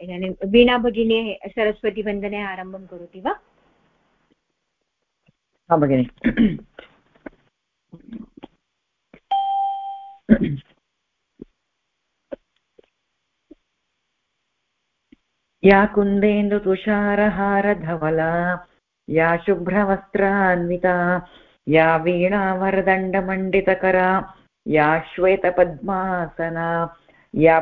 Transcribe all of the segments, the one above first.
इदानीं वीणा भगिनी सरस्वतीवन्दने आरम्भं करोति वा? हा भगिनि। या कुन्देन्दुतुषारहारधवला, या शुभ्रवस्त्रान्विता, या वीणावरदण्डमण्डितकरा, या श्वेतपद्मासना, या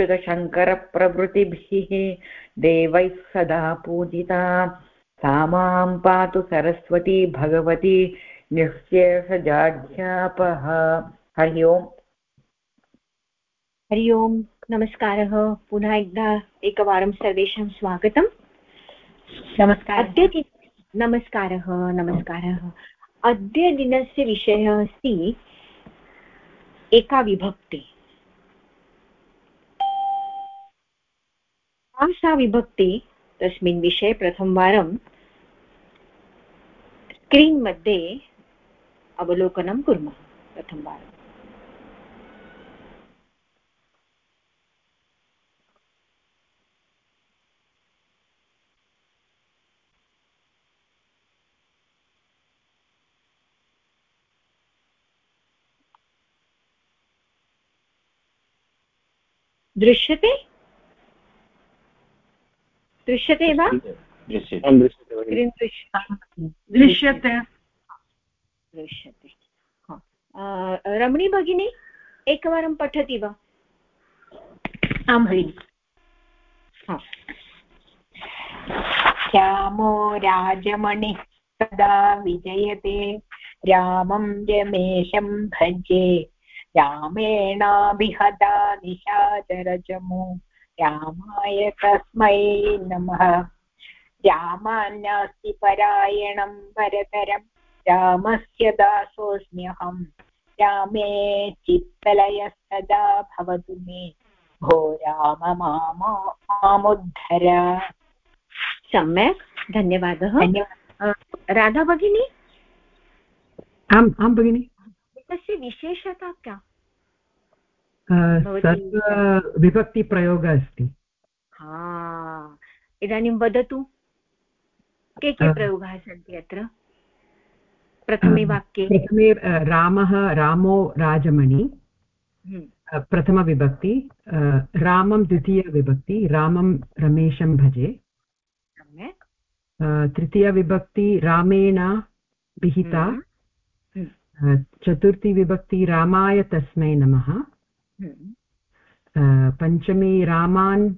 ब्रह्माच्युतशङ्करप्रभृतिभिः देवैः सदा पूजिता। सा माँ पातु सरस्वती भगवती निःशेषजाढ्यापः हरि ओम्। हरि ओम्। नमस्कारः। पुनः एकदा एकवारं सर्वेषां स्वागतम्। नमस्कारः। अद्य नमस्कारः नमस्कारः। अद्य दिनस्य विषयः अस्ति एका विभक्ति। सा विभक्ति तस्मिन् विषये प्रथमवारं स्क्रीन् मध्ये अवलोकनं कुर्मः प्रथमवारम् दृश्यते? दृश्यते वा? दृश्यते। दृश्यते रमणी भगिनी एकवारं पठति वा? आं भगिनि। श्यामो राजमणिः सदा विजयते। रामं रमेशं भजे। रामेणाभिहता निशाचरचमु रामाय तस्मै नमः रामान्नास्ति परायणं परतरं रामस्य दासोऽस्म्यहम् रामे चित्तलयः सदा भवतु मे। भो राम मामुद्धर सम्यक्। धन्यवादः। राधा भगिनी? आम् आं भगिनि। तस्य विशेषता का विभक्तिप्रयोगः अस्ति। हा इदानीं वदतु के के प्रयोगाः सन्ति अत्र? प्रथमे वाक्ये। प्रथमे रामः रामो राजमणि। हम्म। प्रथमविभक्ति रामं द्वितीयविभक्ति रामं रमेशं भजे। तृतीयविभक्ति रामेण विहिता। हम्म। चतुर्थी विभक्ति रामाय तस्मै नमः। हम्म। पञ्चमी रामान्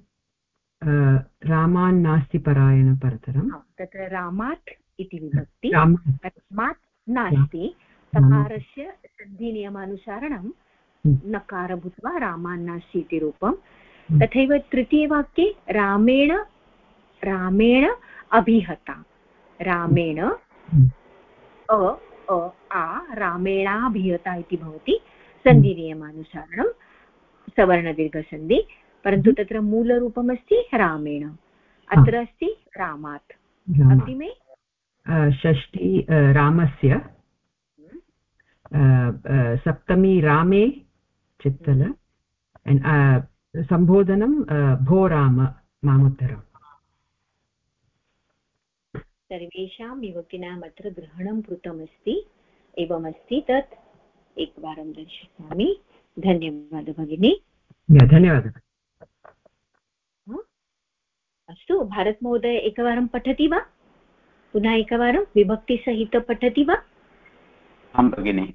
रामान् नास्ति परायणपरतरं तत्र रामात् इति विभक्ति राम तस्मात् नास्ति। सकारस्य सन्धिनियमानुसारणं हम्म। नकार भूत्वा रामान्नास्ति इति रूपं हम्म। तथैव तृतीयवाक्ये रामेण रामेण अभिहता। रामेण अ अ आ रामेणाभिहता इति भवति। सन्धिनियमानुसारणं सवर्णदीर्घसन्धि परन्तु हम्म। तत्र मूलरूपमस्ति रामेण। अत्र अस्ति रामात्। अग्रिमे षष्ठी रामस्य। हम्म। सप्तमी रामे चित्तल। हम्म। सम्बोधनं भो राम मामुत्तरम्। सर्वेषां विभक्तीनाम् अत्र ग्रहणं कृतमस्ति। एवमस्ति तत्। एकवारं दर्शयामि। धन्यवादः भगिनी धन्यवादः अस्तु भारतमहोदय एकवारं पठति वा पुनः एकवारं विभक्तिसहित पठति वा आं भगिनि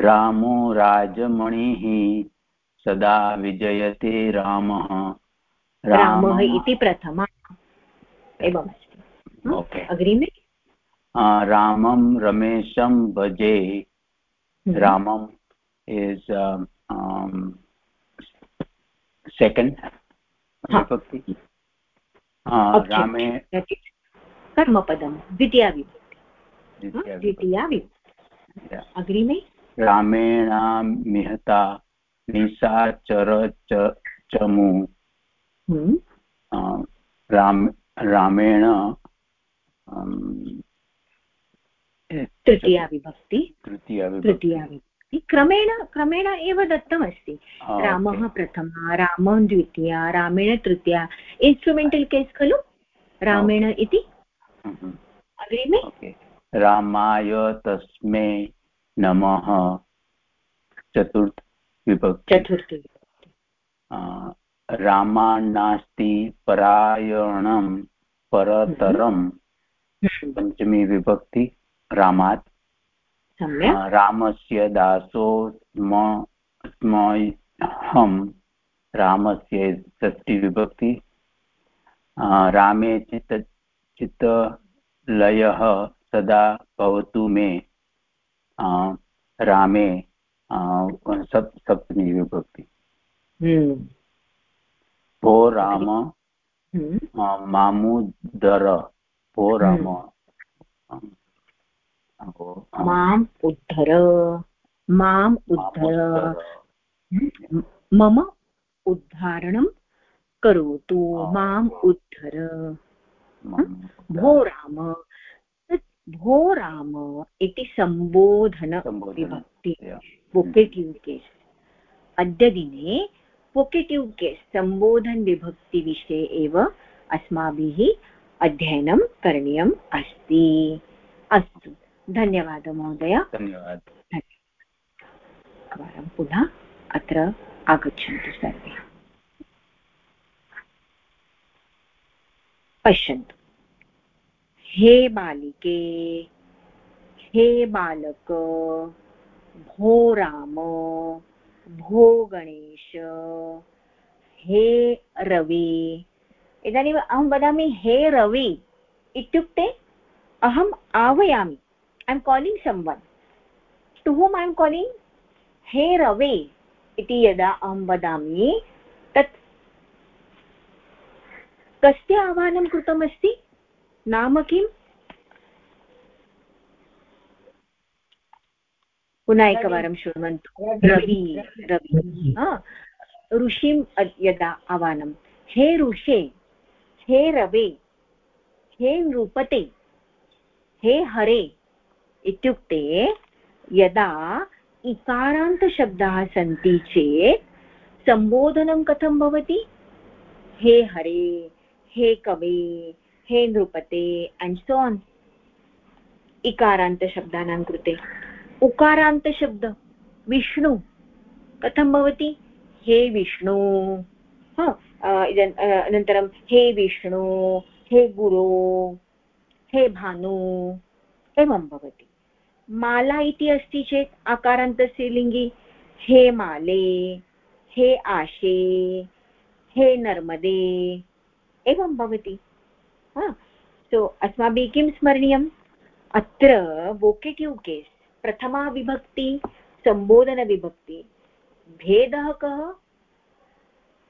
रामो राजमणिः सदा विजयते रामः रामः इति प्रथमा एवमस्ति अग्रिमे रामं रमेशं भजे हम्म। रामम् इस् सेकेण्ड् विभक्ति रामे कर्मपदं द्वितीया विभक्ति द्वितीया विभक्ति अग्रिमे रामेण मिहता निशाचर चमु। राम रामेण तृतीया विभक्ति तृतीया तृतीया क्रमेण क्रमेण एव दत्तमस्ति। रामः प्रथमा रामः द्वितीया रामेण तृतीया। इन्स्ट्रुमेण्टल् केस् खलु? रामेण इति? अग्रिमे? रामाय तस्मै नमः। चतुर्थ विभक्ति। चतुर्थी रामान्नास्ति परायणं परतरं। हम्म। पञ्चमी विभक्ति रामात्। रामस्य दासो स्म स्महं रामस्य षष्टिविभक्ति रामे चित्त चित्तलयः सदा भवतु मे। रामे सप् सप्तमी विभक्ति। हम्म। भो राम हम्म। मामुदर। भो राम। माम् उद्धर माम् उद्धर। मम उद्धारणं करोतु माम् उद्धर। भो राम। भो राम इति सम्बोधन विभक्ति। वोकेटिव् केस् अद्य दिने वोकेटिव् केस् सम्बोधन विभक्तिविषये एव अस्माभिः अध्ययनं करणीयम् अस्ति। अस्तु। धन्यवादः महोदय। धन्यवादः। एकवारं पुनः अत्र आगच्छन्तु सर्वे। पश्यन्तु। हे बालिके हे बालक भो राम भो गणेश हे रवि। इदानीम् अहं वदामि हे रवि इत्युक्ते अहम् आह्वयामि। Calling someone to home I am calling हे रवे इति यदा अहं वदामि तत् कस्य आह्वानं कृतमस्ति? नाम किम्? पुनः एकवारं शृण्वन्तु. रवि. रवि ऋषिं यदा आह्वानं. हे ऋषे हे रवे हे नृपते हे हरे इत्युक्ते यदा इकारान्तशब्दाः सन्ति चेत् सम्बोधनं कथं भवति? हे हरे, हे कवे, हे नृपते अण्ड् सो आन् इकारान्तशब्दानां कृते. उकारान्तशब्द, विष्णु, कथं भवति? हे विष्णु अनन्तरं हे विष्णु, हे गुरो, हे भानु, एवं भवति। माला इति अस्ति चेत् आकारान्तस्य लिङ्गि हे माले, हे आशे, हे नर्मदे। एवं भवति। सो अस्माभिः किं स्मरणीयम्? अत्र वोकेटिव् केस् प्रथमा विभक्ति सम्बोधनविभक्ति भेदः कः?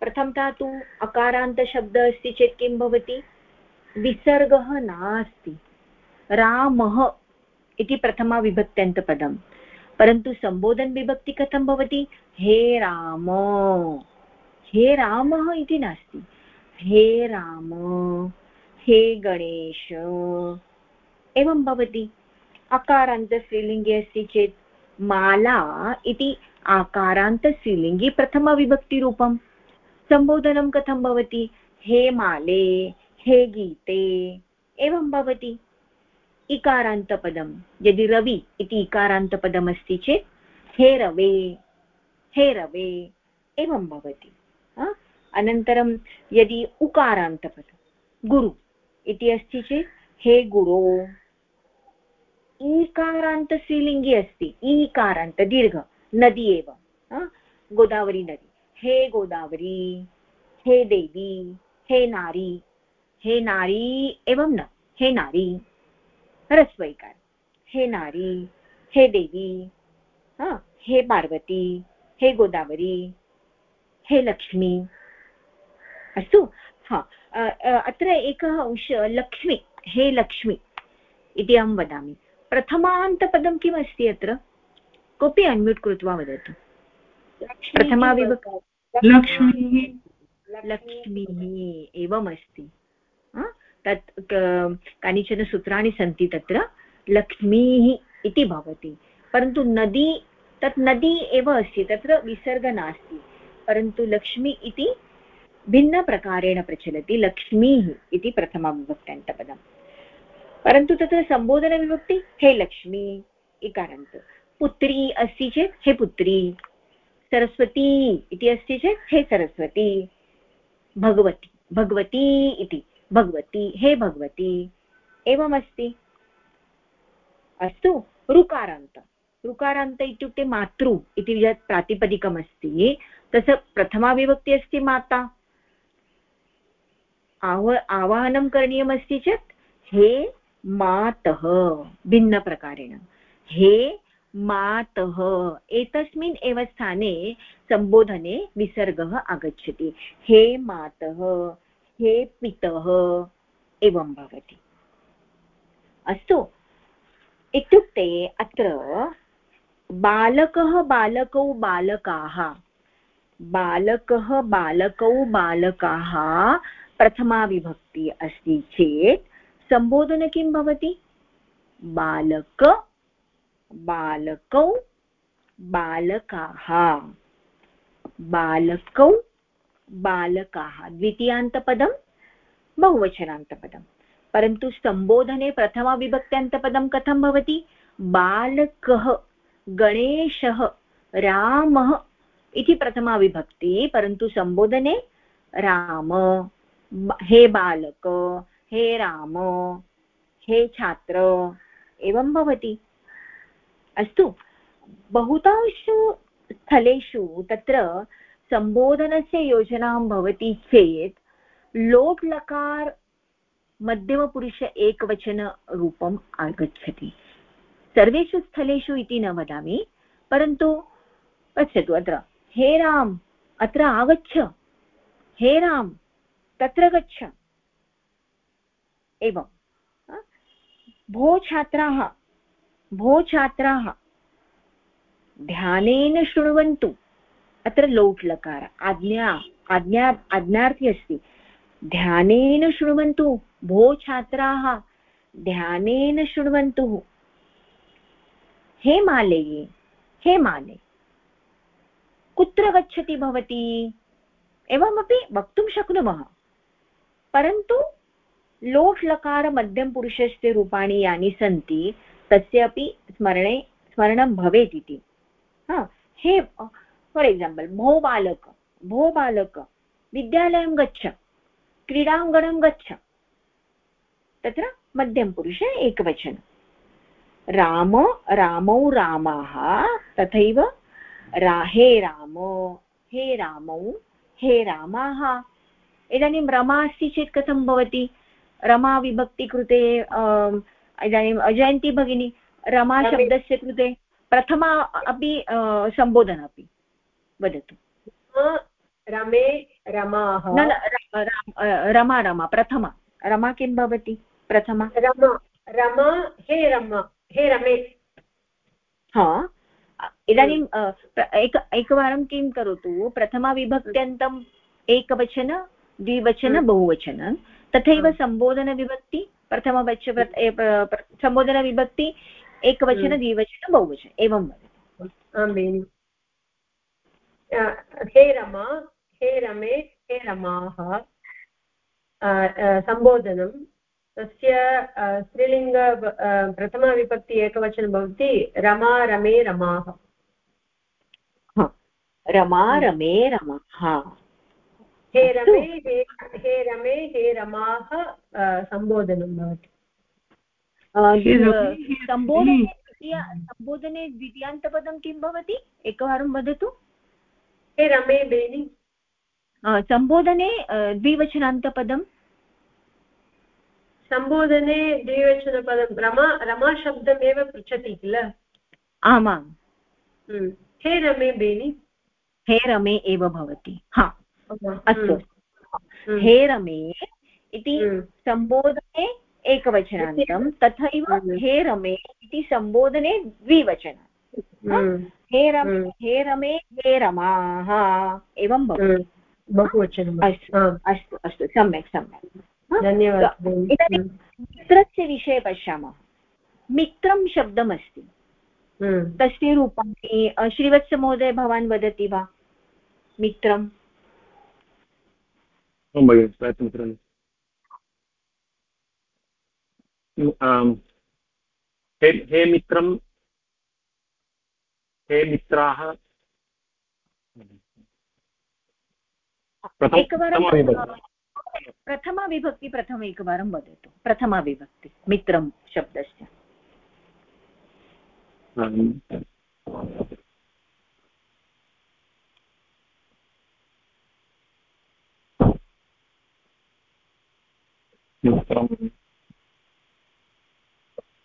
प्रथमतः तु अकारान्तशब्दः अस्ति चेत् किं भवति? विसर्गः नास्ति। रामः इति प्रथमा विभक्त्यन्तपदं परन्तु सम्बोधनविभक्ति कथं भवति? हे राम। हे रामः इति नास्ति। हे राम। हे गणेश। एवं भवति। अकारान्तस्त्रीलिङ्गे अस्ति चेत् माला इति आकारान्तस्त्रीलिङ्गे प्रथमविभक्तिरूपं सम्बोधनं कथं भवति? हे माले, हे गीते। एवं भवति। इकारान्तपदं। यदि रवि इति इकारान्तपदमस्ति चेत्, हे रवे हे रवे, एवं भवति। अनन्तरं यदि उकारान्तपदं, गुरु इति अस्ति चेत्, हे गुरो ईकारान्तस्त्रीलिङ्गे अस्ति। ईकारान्त, दीर्घ, नदी एव। गोदावरी नदी। हे गोदावरी, हे देवी, हे नारी हे नारी एवं न, हे नारी। ह्रस्वैकार हे नारी हे देवी हा हे पार्वती हे गोदावरी हे लक्ष्मी। अस्तु? हा अत्र एकः अंश लक्ष्मी हे लक्ष्मी इति अहं वदामि। प्रथमान्तपदं किम् अस्ति अत्र? कोऽपि अन्म्यूट् कृत्वा वदतु। प्रथमा लक्ष्मीः लक्ष्मीः एवमस्ति। तत् कानिचन सूत्राणि सन्ति तत्र, लक्ष्मीः इति भवति। परन्तु नदी, तत् नदी एव अस्ति, तत्र विसर्ग नास्ति। परन्तु लक्ष्मी इति भिन्नप्रकारेण प्रचलति, लक्ष्मीः इति प्रथमाविभक्त्यन्तपदम्। परन्तु तत्र सम्बोधनविभक्ति, हे लक्ष्मी इकारान्त पुत्री अस्ति चेत्, हे पुत्री। सरस्वती इति अस्ति चेत्, हे सरस्वती। भगवती भगवती इति। भगवती, हे भगवती, एवमस्ति? अस्तु, ऋकारान्त। ऋकारान्त इत्युक्ते मातृ इति यत् प्रातिपदिकमस्ति तस्य प्रथमा विभक्ति अस्ति माता। आव, आवाहनं करणीयमस्ति चेत्, हे मातः, भिन्नप्रकारेण। हे मातः, एतस्मिन् एव स्थाने सम्बोधने विसर्गः आगच्छति। हे मातः हे पितः एवं भवति। अस्तु, इत्युक्ते अत्र बालकः बालकौ बालकाः, बालकः बालकौ बालकाः प्रथमा विभक्ति अस्ति चेत् सम्बोधन किं भवति? बालक, बालकौ बालकाः। बालकौ बालकाः, द्वितीयान्तपदं बहुवचनान्तपदम् परन्तु सम्बोधने प्रथमाविभक्त्यान्तपदं कथं भवति? बालकः, गणेशः, रामः इति प्रथमा विभक्ति परन्तु सम्बोधने राम हे बालक, हे राम, हे छात्र, एवं भवति। अस्तु बहुताषु स्थलेषु तत्र सम्बोधनस्य योजनां भवति चेत् लोट् लकार मध्यमपुरुष एकवचनरूपम् आगच्छति। सर्वेषु स्थलेषु इति न वदामि, परन्तु पश्यतु अत्र, हे राम्, अत्र आगच्छ। हे राम्, तत्र गच्छ। एवं। भो छात्राः भो छात्राः, ध्यानेन शृण्वन्तु। अत्र लोट् लकार आज्ञा आज्ञा, आज्ञार्थी अस्ति। ध्यानेन शृण्वन्तु, भो छात्राः, ध्यानेन शृण्वन्तु। हे माले हे माले, कुत्र गच्छति भवती? एवमपि वक्तुं शक्नुमः। परन्तु लोट् लकार मध्यमपुरुषस्य रूपाणि यानि सन्ति, तस्य अपि स्मरणे, स्मरणं भवेत् इति। हा, हे फार् एक्साम्पल् भो बालक भो बालक विद्यालयं गच्छ क्रीडाङ्गणं गच्छ तत्र मध्यमपुरुषे एकवचन राम रामौ रामाः तथैव रा हे राम हे रामौ हे रामाः इदानीं रमा अस्ति चेत् कथं भवति रमा विभक्ति कृते इदानीम् अजयन्ती भगिनी रमा शब्दस्य कृते प्रथमा अपि सम्बोधन अपि वदतु। रमे रमाः। न रमा रमा प्रथमा। रमा किं भवति? प्रथमा? रमा रमा हे रमा हे रमे। हा? इदानीं एक एकवारं किं करोतु? प्रथमाविभक्त्यन्तम् एकवचन द्विवचन हम्म। बहुवचन। तथैव सम्बोधनविभक्ति प्रथमवच सम्बोधनविभक्ति एकवचन हम्म। द्विवचन बहुवचन एवं भवति हे रमा हे रमे हे रमाः सम्बोधनं तस्य स्त्रीलिङ्ग प्रथमाविभक्ति एकवचनं भवति रमा रमे रमाः रमा रमे रमाः हे रमे हे रमे हे रमाः सम्बोधनं भवति सम्बोधने द्वितीयान्तपदं किं भवति एकवारं वदतु. हे रमे बेनि। सम्बोधने द्विवचनान्तपदं। सम्बोधने द्विवचनपदं। रमा रमाशब्दमेव पृच्छति किल? आमाम्। हम्म। हे रमे बेनि। हे रमे एव भवति। हा अस्तु। हम्म। हे रमे इति हम्म। सम्बोधने एकवचनान्तं तथैव हे रमे इति सम्बोधने द्विवचन। हे? रमे हे रमे हे रमाः एवं भवति। बहुवचनम् अस्तु अस्तु अस्तु सम्यक् सम्यक्। धन्यवादः इदानीं मित्रस्य विषये पश्यामः। मित्रं शब्दमस्ति। हम्म। तस्य रूपाणि श्रीवत्समहोदय भवान् वदति वा? मित्रम् हे हे मित्रं हे मित्राः। एकवारं प्रथमा विभक्ति। प्रथम एकवारं वदतु। प्रथमा विभक्ति मित्रं शब्दस्य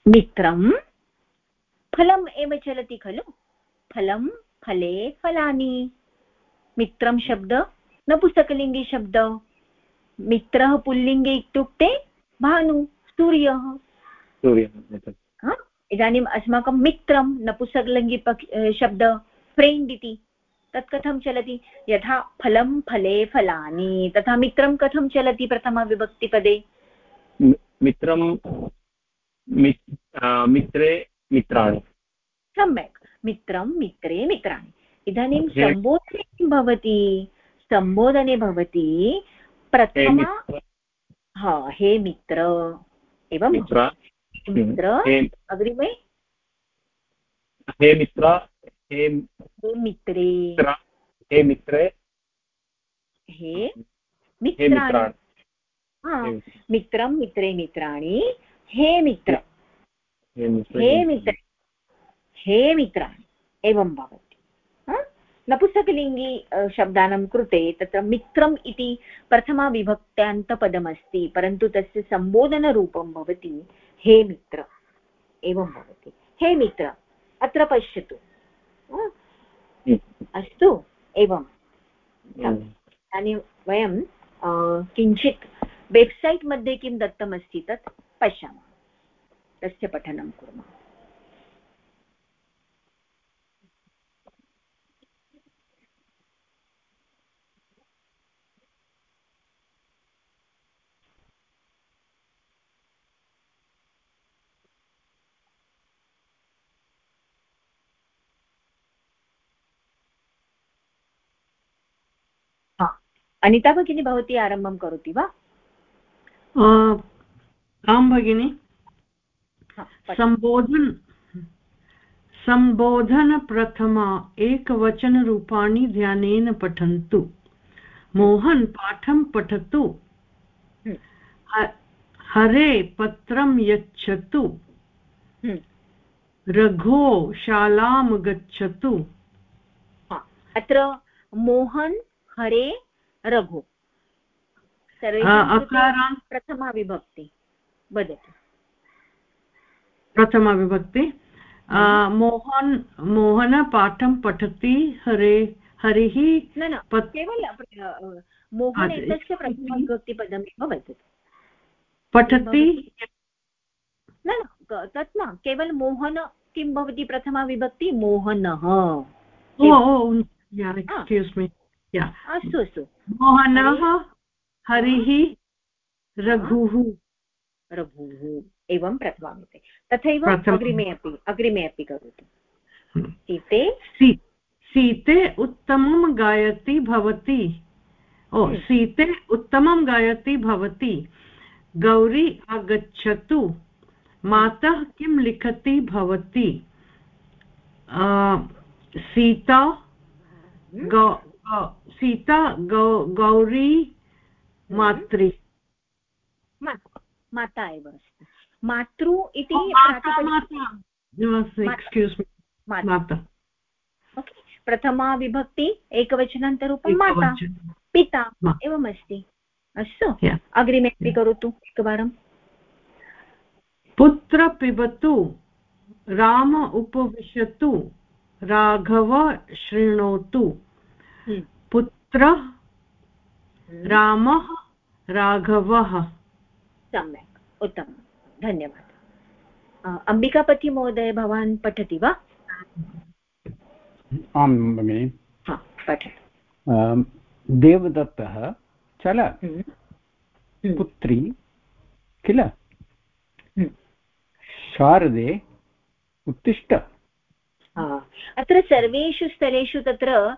मित्रं। फलम् एव चलति खलु? फलं फले फलानि। मित्रं शब्द नपुस्तकलिङ्गे शब्द। मित्रः पुल्लिङ्गे इत्युक्ते भानु सूर्यः। सूर्यः इदानीम् अस्माकं मित्रं नपुसकलिङ्गि शब्द फ्रेण्ड् इति। तत् कथं चलति? यथा फलं फले फलानि। तथा मित्रं कथं चलति प्रथमविभक्तिपदे मित्रं मित्रे मित्राणि। सम्यक्। मित्रं मित्रे मित्राणि। इदानीं सम्बोधने किं भवति? सम्बोधने भवति प्रथमा हा हे मित्र। एवं मित्र। अग्रिमे? हे मित्र। हे मित्रे। हे मित्रे। हे मित्राणि। मित्रं मित्रे मित्राणि। हे मित्र। हे मित्र। हे मित्राणि एवं भवति। नपुंसकलिङ्गी शब्दानां कृते तत्र मित्रम् इति प्रथमाविभक्त्यान्तपदमस्ति परन्तु तस्य सम्बोधनरूपं भवति हे मित्र एवं भवति। हे मित्र अत्र पश्यतु। अस्तु एवं। इदानीं वयं किञ्चित् वेब्सैट् मध्ये किं दत्तमस्ति तत् पश्यामः। तस्य पठनं कुर्मः। अनिता भगिनी भवती आरम्भं करोति वा? आं भगिनि। सम्बोधन सम्बोधनप्रथमा एकवचनरूपाणि ध्यानेन पठन्तु। मोहन् पाठं पठतु। हम्म। हरे पत्रं यच्छतु। हम्म। रघो शालां गच्छतु। अत्र मोहन् हरे रघु। प्रथमा विभक्ति वदतु। प्रथमा विभक्ति मोहन् मोहन पाठं पठति हरे हरिः न न केवल मोहन एतस्य प्रथमविभक्तिपदमेव वदतु। पठति? न न तत् न केवल मोहन किं भवति प्रथमा विभक्ति मोहनः अस्तु अस्तु। मोहनः हरिः। रघुः। रघुः। एवं प्रथमान्ते तथैव अग्रिमे अपि अग्रिमे अपि करोतु। हम्म। सीते? सीते उत्तमं गायति भवति। ओ हम्म। सीते उत्तमं गायति भवति। गौरी आगच्छतु। मातः किं लिखति भवति? सीता हम्म। सीता गौ गौरी मातृ। माता एव अस्ति। मातृ इति प्रथमा विभक्ति एकवचनान्तरूपं माता। पिता एवमस्ति। अस्तु अग्रिमे अपि करोतु एकवारं पुत्र पिबतु राम उपविशतु राघव शृणोतु। पुत्रः हम्म। रामः राघवः। सम्यक् उत्तमं धन्यवादः। अम्बिकापतिमहोदय भवान् पठति वा? आं भगिनि। पठतु। देवदत्तः चल। हम्म। हम्म। पुत्री किल? शारदे उत्तिष्ठ। अत्र सर्वेषु स्थलेषु तत्र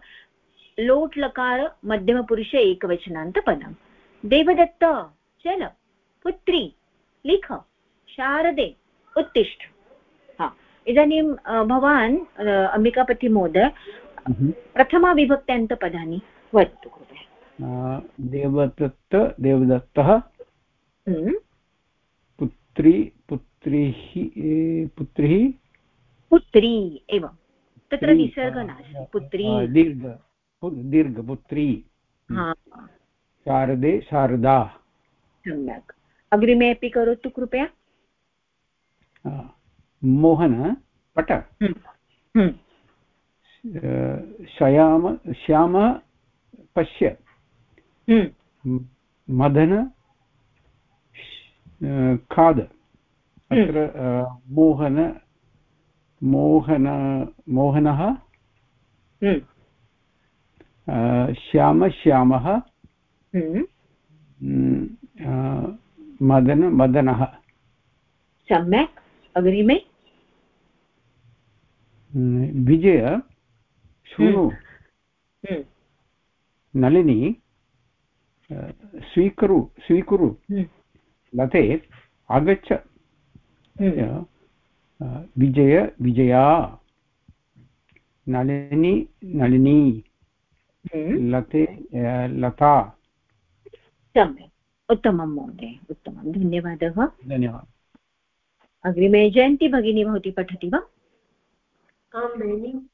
लोट् लकार मध्यमपुरुष एकवचनान्तपदं देवदत्त चल पुत्री लिख शारदे उत्तिष्ठ। हा इदानीं भवान् अम्बिकापतिमहोदय प्रथमाविभक्त्यान्तपदानि वदतु कृपया। देवदत्त देवदत्तः पुत्री पुत्रीः पुत्रिः? पुत्री एवं। तत्र विसर्ग नास्ति पुत्री। दीर्घ। दीर्घपुत्री। शारदे शारदा। सम्यक्। अग्रिमे अपि करोतु कृपया। मोहन पट। श्याम श्याम पश्य। मदन खाद। अत्र मोहन मोहन मोहनः श्याम श्यामः मदन मदनः। सम्यक्। अग्रिमे। विजय शृणु नलिनी स्वीकुरु स्वीकुरु। लते आगच्छ। विजय विजया। नलिनी नलिनी। लते लता। सम्यक्। उत्तमं महोदय उत्तमं। धन्यवादः। धन्यवादः। अग्रिमे जयन्ती भगिनी भवती पठति वा? आं भगिनि।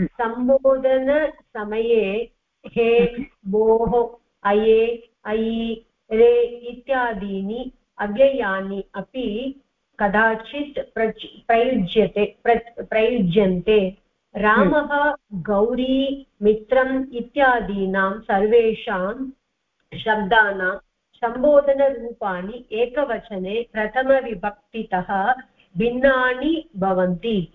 सम्बोधनसमये हे भोः अये अयि रे इत्यादीनि अव्ययानि अपि कदाचित् प्रच प्रयुज्यते प्र प्रयुज्यन्ते। रामः गौरी मित्रम् इत्यादीनां सर्वेषां शब्दानां सम्बोधनरूपाणि एकवचने प्रथमविभक्तितः भिन्नानि भवन्ति।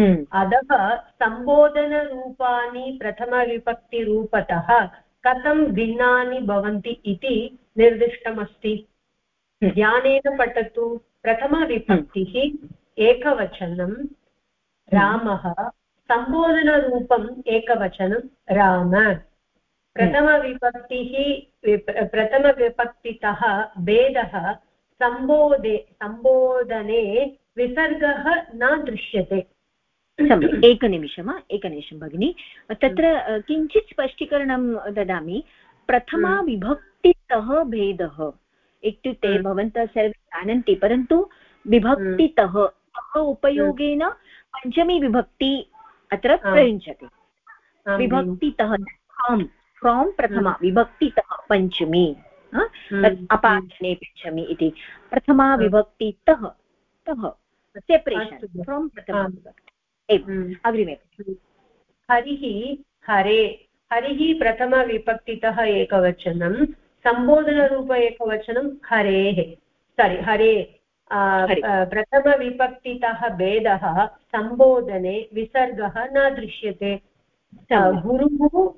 हम्म। अतः सम्बोधनरूपाणि प्रथमविभक्तिरूपतः कथं भिन्नानि भवन्ति इति निर्दिष्टमस्ति। ध्यानेन पठतु। प्रथमविभक्तिः एकवचनं। रामः सम्बोधनरूपम् एकवचनं राम। प्रथमविभक्तिः प्रथमविभक्तितः भेदः सम्बोधे सम्बोधने विसर्गः न दृश्यते। एकनिमिषम् एकनिमिषं भगिनि। तत्र किञ्चित् स्पष्टीकरणं ददामि। प्रथमा विभक्तितः भेदः। इत्युक्ते हम्म। भवन्तः सर्वे जानन्ति परन्तु विभक्तितः उपयोगेन पञ्चमी विभक्ति अत्र प्रयुञ्जते। विभक्तितः फ्रोम् फ्रोम् प्रथमा। विभक्तितः पञ्चमी। अपाठने पञ्चमी इति। प्रथमा विभक्तितः तः सेपरेशन् फ्रोम् प्रथमा विभक्ति। अग्रिमे हरिः हरे। हरिः प्रथमविभक्तितः एकवचनं सम्बोधनरूप एकवचनं हरेः। सारि हरे। प्रथमविभक्तितः भेदः सम्बोधने विसर्गः न दृश्यते। गुरुः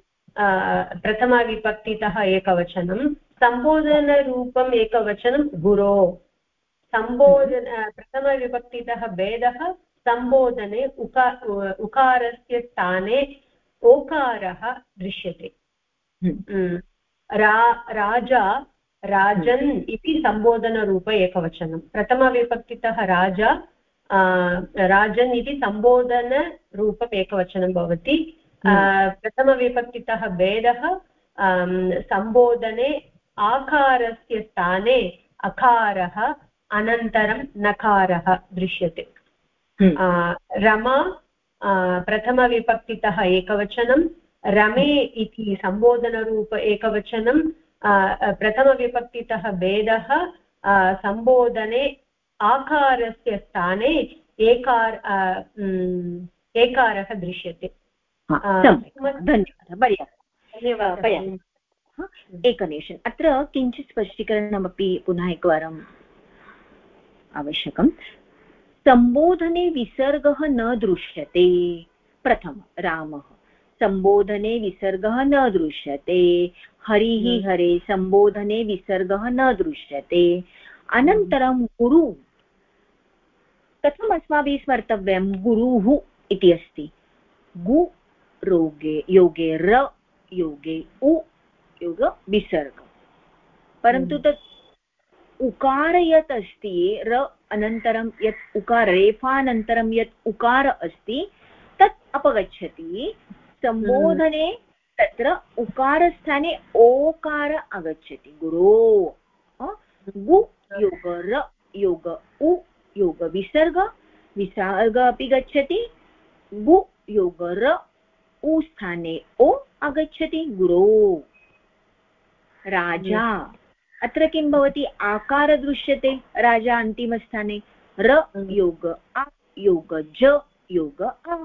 प्रथमविभक्तितः एकवचनं सम्बोधनरूपम् एकवचनं गुरो। सम्बोधन प्रथमविभक्तितः भेदः सम्बोधने उका उकारस्य स्थाने ओकारः दृश्यते। हम्म। रा राजा राजन् इति सम्बोधनरूप एकवचनं प्रथमविभक्तितः राजा राजन् इति सम्बोधनरूपम् एकवचनं भवति हम्म। प्रथमविभक्तितः भेदः सम्बोधने आकारस्य स्थाने अकारः अनन्तरं नकारः दृश्यते हम्म। रमा प्रथमविभक्तितः एकवचनं रमे इति सम्बोधनरूप एकवचनं प्रथमविभक्तितः भेदः सम्बोधने आकारस्य स्थाने एकार एकारः दृश्यते। धन्यवादः एकनिमिषम् अत्र किञ्चित् स्पष्टीकरणमपि पुनः एकवारम् आवश्यकं सम्बोधने विसर्गः न दृश्यते। प्रथम रामः। सम्बोधने विसर्गः न दृश्यते। हरिः। हरे सम्बोधने विसर्गः न दृश्यते। अनन्तरं गुरु। कथम् अस्माभिः स्मर्तव्यं? गुरुः इति अस्ति। गु रोगे योगे र योगे उ योग विसर्ग। परन्तु। तत् उकार यत् अस्ति र अनन्तरं यत् उकार रेफानन्तरं यत् उकार अस्ति तत् अपगच्छति। सम्बोधने तत्र उकारस्थाने ओकार आगच्छति गुरो गु योग र योग उ योग विसर्ग विसर्ग अपि गच्छति। गु योग र उ स्थाने ओ आगच्छति गुरो राजा अत्र किं भवति? आकार दृश्यते राजा अन्तिमस्थाने। र योग आ योग ज योग आ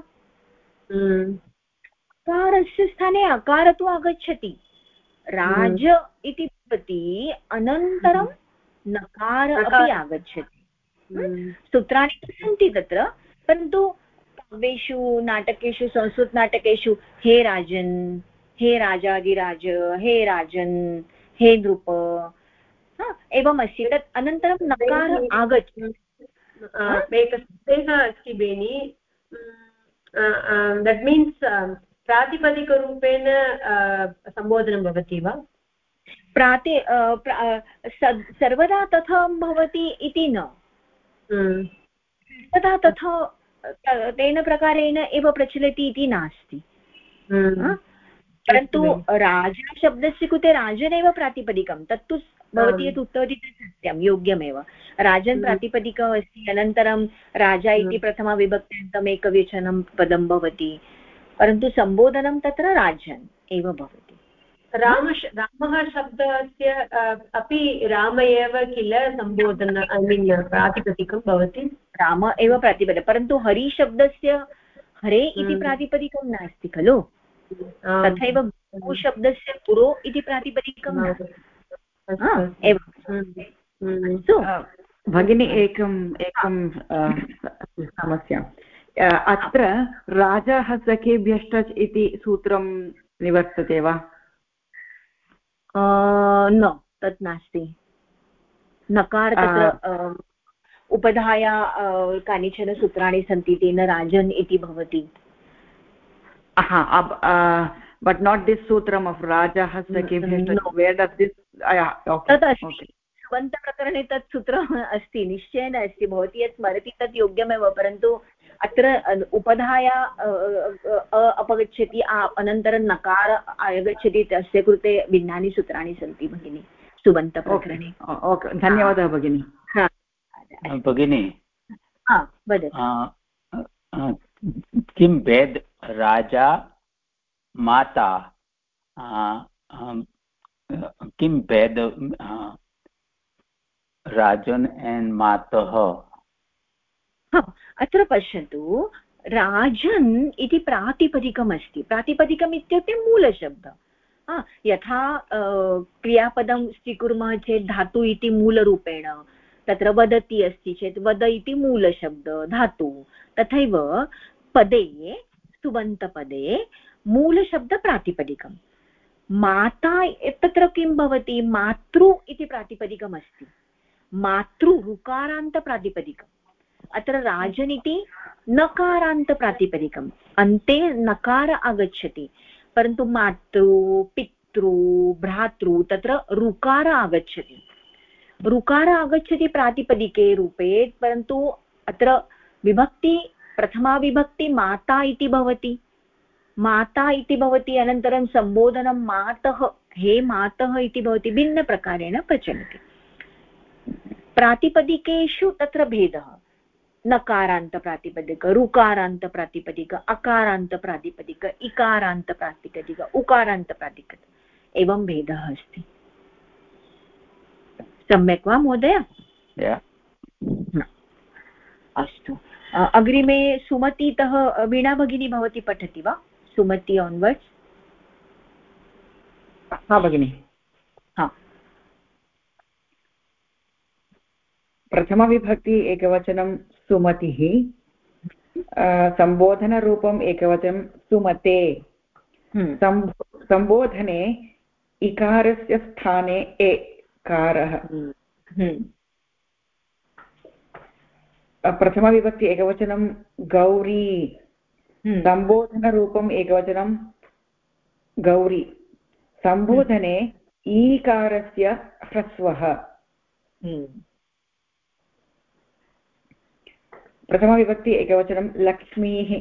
अकारस्य स्थाने अकार तु आगच्छति। राज इति भवति अनन्तरं नकार अपि आगच्छति। सूत्राणि तु सन्ति तत्र परन्तु काव्येषु नाटकेषु संस्कृतनाटकेषु हे राजन् हे राजादिराज हे राजन् हे नृप एवम् अस्ति। तत् अनन्तरं नकार आगच्छति एकः अस्ति बेनि। दट् मीन्स् प्रातिपदिकरूपेण सम्बोधनं भवति वा? प्राति सर्वदा तथा भवति इति न। हम्म। सर्वदा तथा तेन प्रकारेण एव प्रचलति इति नास्ति। हम्म। परन्तु राजा शब्दस्य कृते राजनेव प्रातिपदिकं। तत्तु भवती यत् उक्तवती तत् सत्यं योग्यमेव। राजन् हम्म। प्रातिपदिकम् अस्ति अनन्तरं राजा इति हम्म। प्रथमाविभक्त्यन्तम् एकवचनं पदं भवति। परन्तु सम्बोधनं तत्र राजन् एव भवति। राम रामः शब्दस्य अपि राम एव किल सम्बोधन ऐ मीन् प्रातिपदिकं भवति? राम एव प्रातिपदिकं परन्तु हरिशब्दस्य हरे इति हम्म। प्रातिपदिकं नास्ति खलु? तथैव गुरुशब्दस्य गुरो इति प्रातिपदिकं भगिनी एकम् एकं समस्या। अत्र राजाः सखेभ्यष्टच् इति सूत्रं निवर्तते वा? न तत् नास्ति। नकार तत्र उपधाया कानिचन सूत्राणि सन्ति तेन राजन् इति भवति। बट् नाट् दिस् सूत्रम् आफ् राजः अस्ति। तत् सूत्रम् अस्ति निश्चयेन अस्ति। भवती यत् स्मरति तत् योग्यमेव परन्तु अत्र उपधाया अपगच्छति अनन्तरं नकार आगच्छति तस्य कृते भिन्नानि सूत्राणि सन्ति भगिनि। सुबन्तप्रकरणे। ओके धन्यवादः भगिनि। भगिनि। किं भेद राजा माता किं भेद राजन् एण्ड् मातः? अत्र पश्यतु राजन् इति प्रातिपदिकम् अस्ति प्रातिपदिकम् इत्युक्ते मूलशब्दः यथा क्रियापदं स्वीकुर्मः चेत् धातु इति मूलरूपेण, तत्र वदति अस्ति चेत् वद इति मूलशब्द, धातु. तथैव पदे, सुबन्तपदे मूलशब्दप्रातिपदिकं माता, तत्र किं भवति? मातृ इति प्रातिपदिकम् अस्ति मातृ ऋकारान्तप्रातिपदिकम् अत्र राजन् इति नकारान्तप्रातिपदिकम् अन्ते नकार आगच्छति। परन्तु मातृ, पितृ, भ्रातृ, तत्र ऋकार आगच्छति। ऋकार आगच्छति प्रातिपदिके रूपे, परन्तु अत्र विभक्ति, प्रथमा विभक्ति माता इति भवति। माता इति भवति, अनन्तरं सम्बोधनं मातः, हे मातः इति भवति, भिन्नप्रकारेण प्रचलति। प्रातिपदिकेषु तत्र भेदः। नकारान्तप्रातिपदिक ऋकारान्तप्रातिपदिक अकारान्तप्रातिपदिक इकारान्तप्रातिपदिक उकारान्तप्रातिपदिक एवं भेदः अस्ति। सम्यक् वा महोदय? अस्तु। अग्रिमे सुमतीतः वीणा भगिनी भवती पठति वा? सुमति आन्वर्ड्स् हा भगिनि। हा। प्रथमविभक्ति एकवचनं सुमतिः। सम्बोधनरूपम् एकवचनं सुमते। हम्म। सम्बोधने इकारस्य स्थाने ए कारः। हम्म। प्रथमविभक्ति एकवचनं गौरी। हम्म। सम्बोधनरूपम् एकवचनं गौरी। सम्बोधने ईकारस्य ह्रस्वः। प्रथमविभक्ति एकवचनं लक्ष्मीः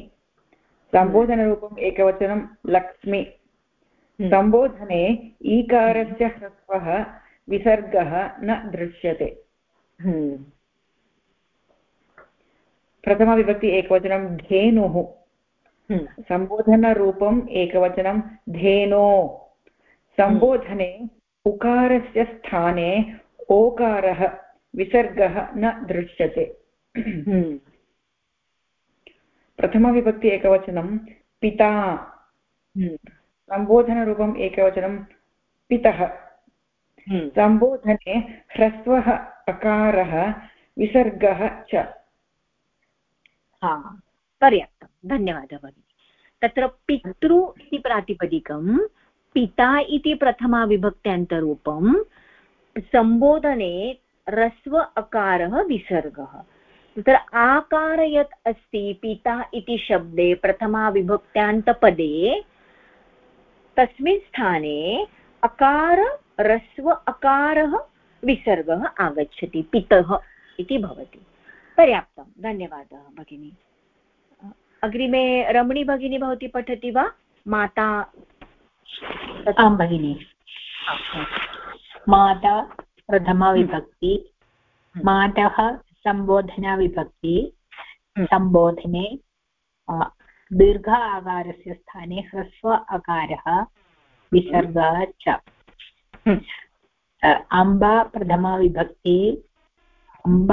सम्बोधनरूपम् एकवचनं लक्ष्मी। हम्म। सम्बोधने ईकारस्य ह्रस्वः विसर्गः न दृश्यते। प्रथमविभक्ति एकवचनं धेनुः। सम्बोधनरूपम् एकवचनं धेनो। सम्बोधने उकारस्य स्थाने ओकारः विसर्गः न दृश्यते। हम्म। प्रथमविभक्ति एकवचनं पिता हम्म। सम्बोधनरूपम् एकवचनं पितः। हम्म। सम्बोधने ह्रस्वः अकारः विसर्गः च। पर्याप्तं। धन्यवादः भगिनि। तत्र पितृ इति प्रातिपदिकं पिता इति प्रथमाविभक्त्यान्तरूपं सम्बोधने ह्रस्व अकारः विसर्गः। तत्र आकार यत् अस्ति पिता इति शब्दे प्रथमाविभक्त्यान्तपदे तस्मिन् स्थाने अकार ह्रस्व अकारः विसर्गः आगच्छति पितः इति भवति। पर्याप्तं। धन्यवादः भगिनी। अग्रिमे रमणी भगिनी भवती पठति वा? माता? आं भगिनि। माता प्रथमाविभक्ति हम्म। मातः सम्बोधनाविभक्ति हम्म। सम्बोधने दीर्घ आकारस्य स्थाने ह्रस्व अकारः विसर्गः च हम्म। अम्ब प्रथमाविभक्ति अम्ब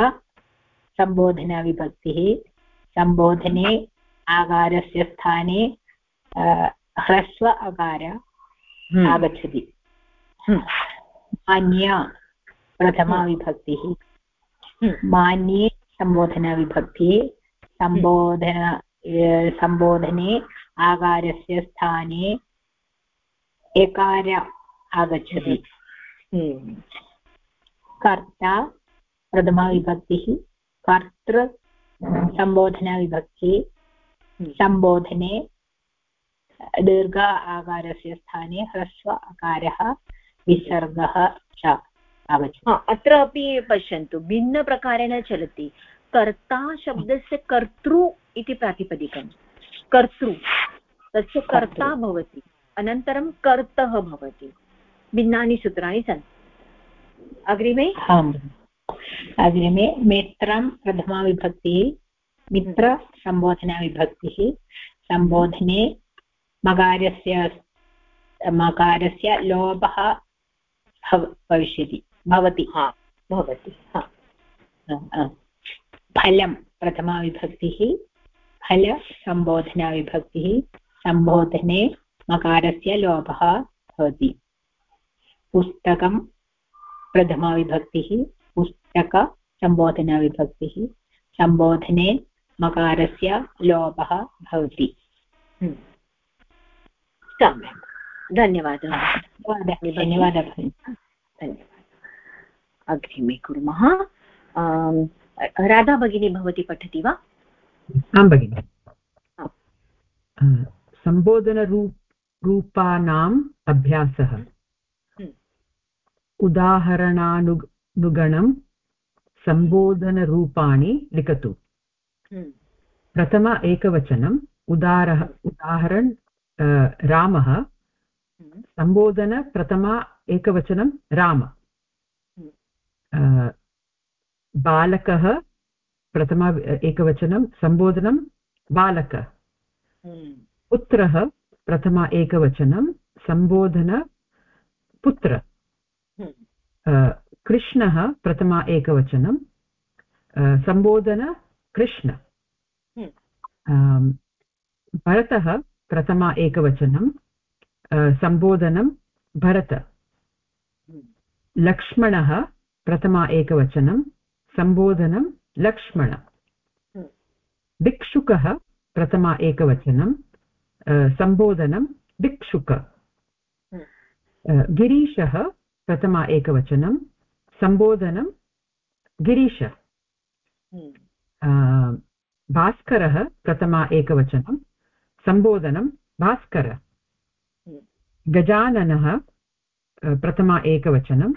सम्बोधनाविभक्तिः सम्बोधने आकारस्य स्थाने ह्रस्व अकार हम्म। आगच्छति मान्या प्रथमाविभक्तिः। मान्ये सम्बोधनविभक्तिः सम्बोधन सम्बोधने आकारस्य स्थाने एकार आगच्छति। हम्म। कर्ता प्रथमाविभक्तिः कर्तृ सम्बोधनविभक्तिः सम्बोधने दीर्घ आकारस्य स्थाने ह्रस्व अकारः विसर्गः च। अत्र अपि पश्यन्तु भिन्नप्रकारेण चलति. कर्ता शब्दस्य कर्तृ इति प्रातिपदिकं कर्तृ तस्य कर्ता भवति अनन्तरं कर्तः भवति. भिन्नानि सूत्राणि सन्ति. अग्रिमे? अग्रिमे मित्रं प्रथमाविभक्तिः मित्रसम्बोधनाविभक्तिः सम्बोधने मकारस्य मकारस्य भविष्यति भवति। भवति फलं प्रथमाविभक्तिः फलसम्बोधनाविभक्तिः सम्बोधने मकारस्य लोपः भवति। पुस्तकं प्रथमाविभक्तिः पुस्तकसम्बोधनाविभक्तिः सम्बोधने मकारस्य लोपः भवति। हम्म। सम्यक्। धन्यवादः। धन्यवादः। धन्यवादः। अग्रिमे कुर्मः। राधा भगिनी भवती पठति वा? आं भगिनि। सम्बोधनरूप रूपाणाम् अभ्यासः। हम्म। उदाहरणानुगुणं सम्बोधनरूपाणि लिखतु। हम्म। प्रथम एकवचनम् उदारः उदाहरण रामः। सम्बोधन प्रथमा एकवचनं राम। हम्म। बालकः प्रथमा एकवचनं सम्बोधनं बालक। पुत्रः प्रथमा एकवचनं सम्बोधन पुत्र। कृष्णः प्रथमा एकवचनं सम्बोधन कृष्ण। हम्म। भरतः प्रथमा एकवचनं सम्बोधनं भरत। लक्ष्मणः प्रथमा एकवचनं सम्बोधनं लक्ष्मण। भिक्षुकः प्रथमा एकवचनं सम्बोधनं भिक्षुक गिरीशः प्रथमा एकवचनं सम्बोधनं गिरीश। भास्करः प्रथमा एकवचनं सम्बोधनं भास्कर गजाननः प्रथमा एकवचनं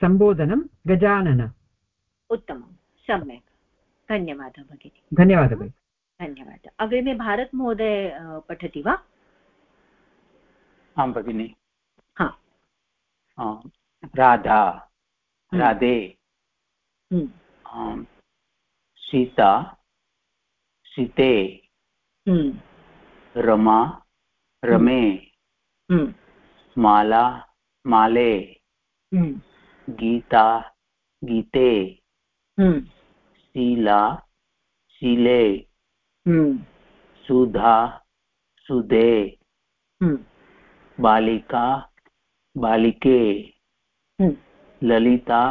सम्बोधनं गजानन। उत्तमं सम्यक्। धन्यवादः भगिनि। धन्यवादः भगिनि। धन्यवादः। अग्रिमे भारतमहोदय पठति वा? आं भगिनि। हा। राधा राधे। हम्म। सीता सीते। हम्म। रमा रमे। हम्म। माला माले। गीता गीते। शीला शीले। सुधा सुधे। बालिका बालिके। ललिता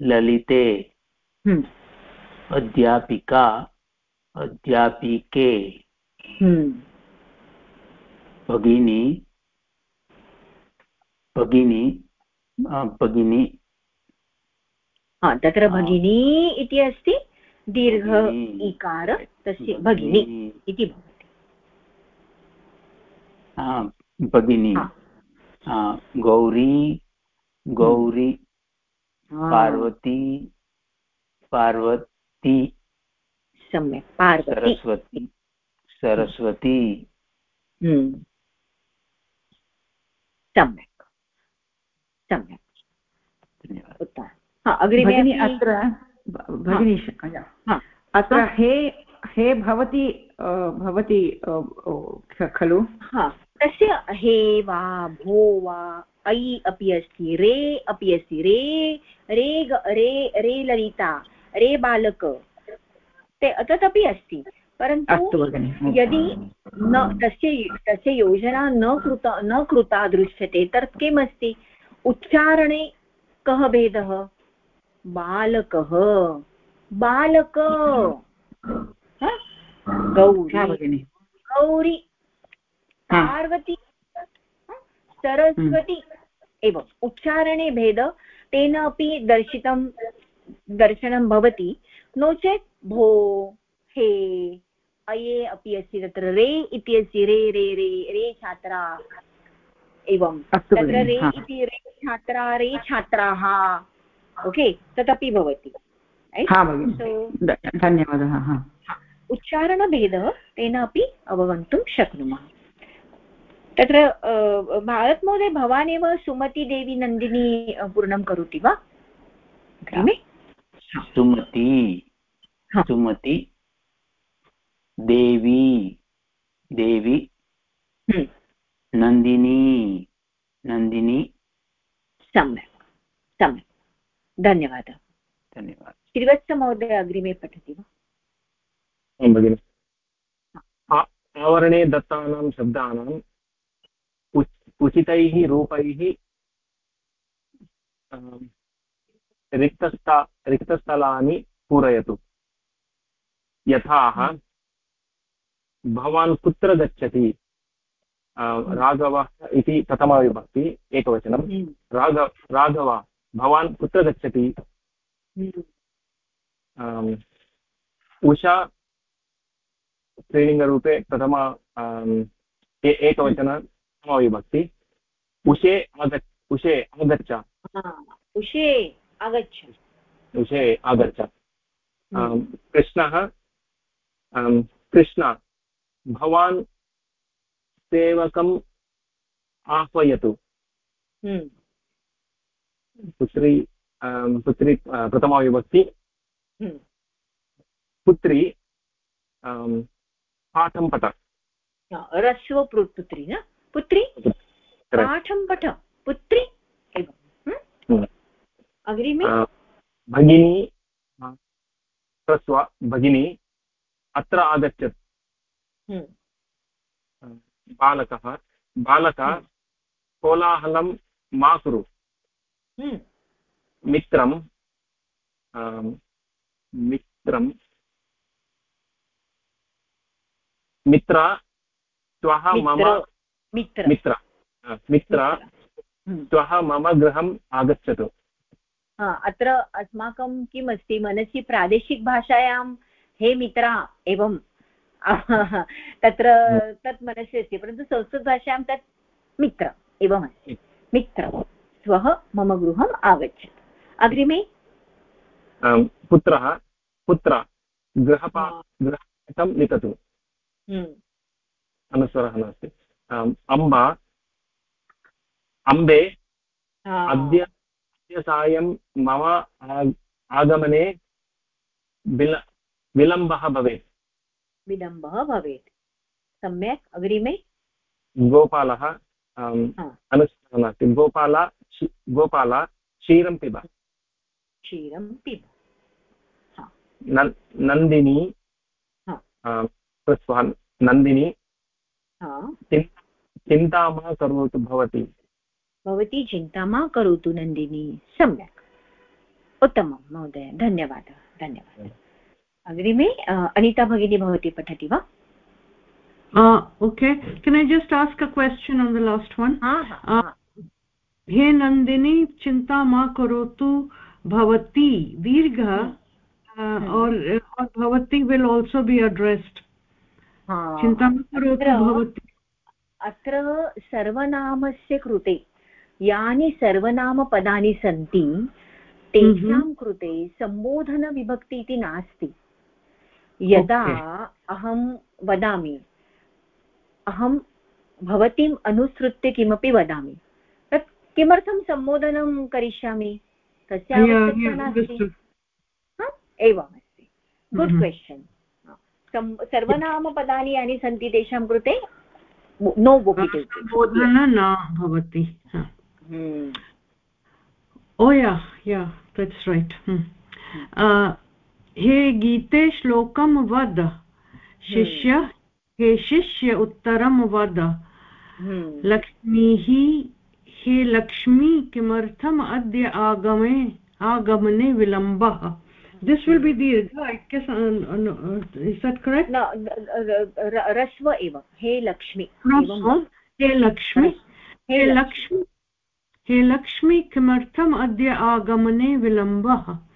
ललिते। अध्यापिका अध्यापिके। भगिनी भगिनी भगिनी। हा तत्र भगिनी इति अस्ति दीर्घ इकार तस्य भगिनी। इति भवति भगिनी। गौरी गौरी पार्वती पार्वती। सम्यक् पार्वती। सरस्वती सरस्वती। हम्म। सम्यक्। सम्यक् उत्तमम् अग्रिमे अत्र भगिनी अत्र हे हे भवति भवति खलु? तस्य हे वा भो वा ऐ अपि अस्ति रे अपि अस्ति रे रे रे रे ललिता रे बालक ते तदपि अस्ति। परन्तु यदि न तस्य तस्य योजना न कृता न कृता दृश्यते तत् किम् अस्ति उच्चारणे कः भेदः बालकः। बालक। गौरी। गौरी। पार्वती। सरस्वती। एवम् उच्चारणे भेद। तेन अपि दर्शितं दर्शनं भवति। नो चेत् भो हे अये अपि अस्ति तत्र रे इति अस्ति रे रे रे रे छात्रा। एवं। तत्र रे इति रे छात्रा रे छात्राः। ओके? तदपि भवति। धन्यवादः उच्चारणभेदः तेन अपि अवगन्तुं शक्नुमः। तत्र भारतमहोदय भवान् एव सुमतिदेवी नन्दिनी पूर्णं करोति वा? अग्रिमे? सुमति सुमति देवी देवी। हम्म। नन्दिनी नन्दिनी सम्यक् सम्यक्। धन्यवादः। धन्यवादः। श्रीवत्समहोदय अग्रिमे पठति वा? भगिनि। आवरणे दत्तानां शब्दानां उचितैः रूपैः रिक्तस्था रिक्तस्थलानि पूरयतु। यथाः भवान् कुत्र गच्छति? राघवः इति प्रथमाविभक्ति एकवचनं हम्म। राघ राघव भवान् कुत्र गच्छति? हम्म। उषा स्त्रीलिङ्गरूपे प्रथमा एकवचन विभक्ति। उषे आगच्छ उषे आगच्छ। उषे आगच्छ। उषे आगच्छ। हम्म। कृष्णः कृष्ण भवान् सेवकम् आह्वयतु। हम्म। पुत्री पुत्री प्रथमाविभक्ति हम्म। पुत्री पाठं पठ। रस्वपुत्री न? पुत्री? पाठं पठ। पुत्री? अग्रिमे? भगिनी ह्रस्व भगिनी अत्र आगच्छत्। बालकः बालक कोलाहलं मा कुरु मित्रं मित्रं मित्र श्वः मम मित्र। मित्र मित्र हम्म। श्वः मम गृहम् आगच्छतु। अत्र अस्माकं किम् अस्ति मनसि प्रादेशिकभाषायां हे मित्रा एवं तत्र तत् मनसि अस्ति परन्तु संस्कृतभाषायां तत् मित्र एवमस्ति। मित्र। श्वः मम गृहम् आगच्छतु। अग्रिमे? पुत्रः पुत्र गृहपा गृहपाठं लिखतु। हम्म। अनुस्वरः नास्ति। अम्बा अम्बे अद्य अद्य सायं मम आगमने विल विलम्बः भवेत्। विलम्बः भवेत्। सम्यक्? अग्रिमे? गोपालः नास्ति। गोपाल गोपाल क्षीरं पिब। क्षीरं पिब। नन्दिनी पृष्ट्वा नन्दिनी। चिन्ता मा करोतु भवती। भवती चिन्ता मा करोतु नन्दिनी। सम्यक्। उत्तमं महोदय। धन्यवादः। धन्यवादः। अग्रिमे अनिता भगिनी भवती पठति वा? Okay. Can I just ask a question on the last one हे नन्दिनी चिन्ता मा करोतु भवती दीर्घ और भवती विल् आल्सो बि अड्रेस्ड् चिन्ता मा करोतु भवती. अत्र सर्वनामस्य कृते यानि सर्वनामपदानि सन्ति तेषां कृते सम्बोधनविभक्ति इति नास्ति. यदा अहं वदामि अहं भवतीम् अनुसृत्य किमपि वदामि तत् किमर्थं सम्बोधनं करिष्यामि? तस्य आवश्यकता नास्ति। एवमस्ति। गुड् क्वेश्चन् सर्वनामपदानि यानि सन्ति तेषां कृते। नो वोकेटिव् न भवति। ओ या या दट्स् रैट् हे गीते श्लोकं वद। हम्म। शिष्य हे शिष्य उत्तरं वद। हम्म। लक्ष्मीः हे लक्ष्मी किमर्थम् अद्य आगमे आगमने विलम्बः? दिस् विल् बि दीर्घ ह्रस्व uh, uh, uh, एव हे लक्ष्मी। हे लक्ष्मी हे लक्ष्मी। हे लक्ष्मी किमर्थम् अद्य आगमने विलम्बः?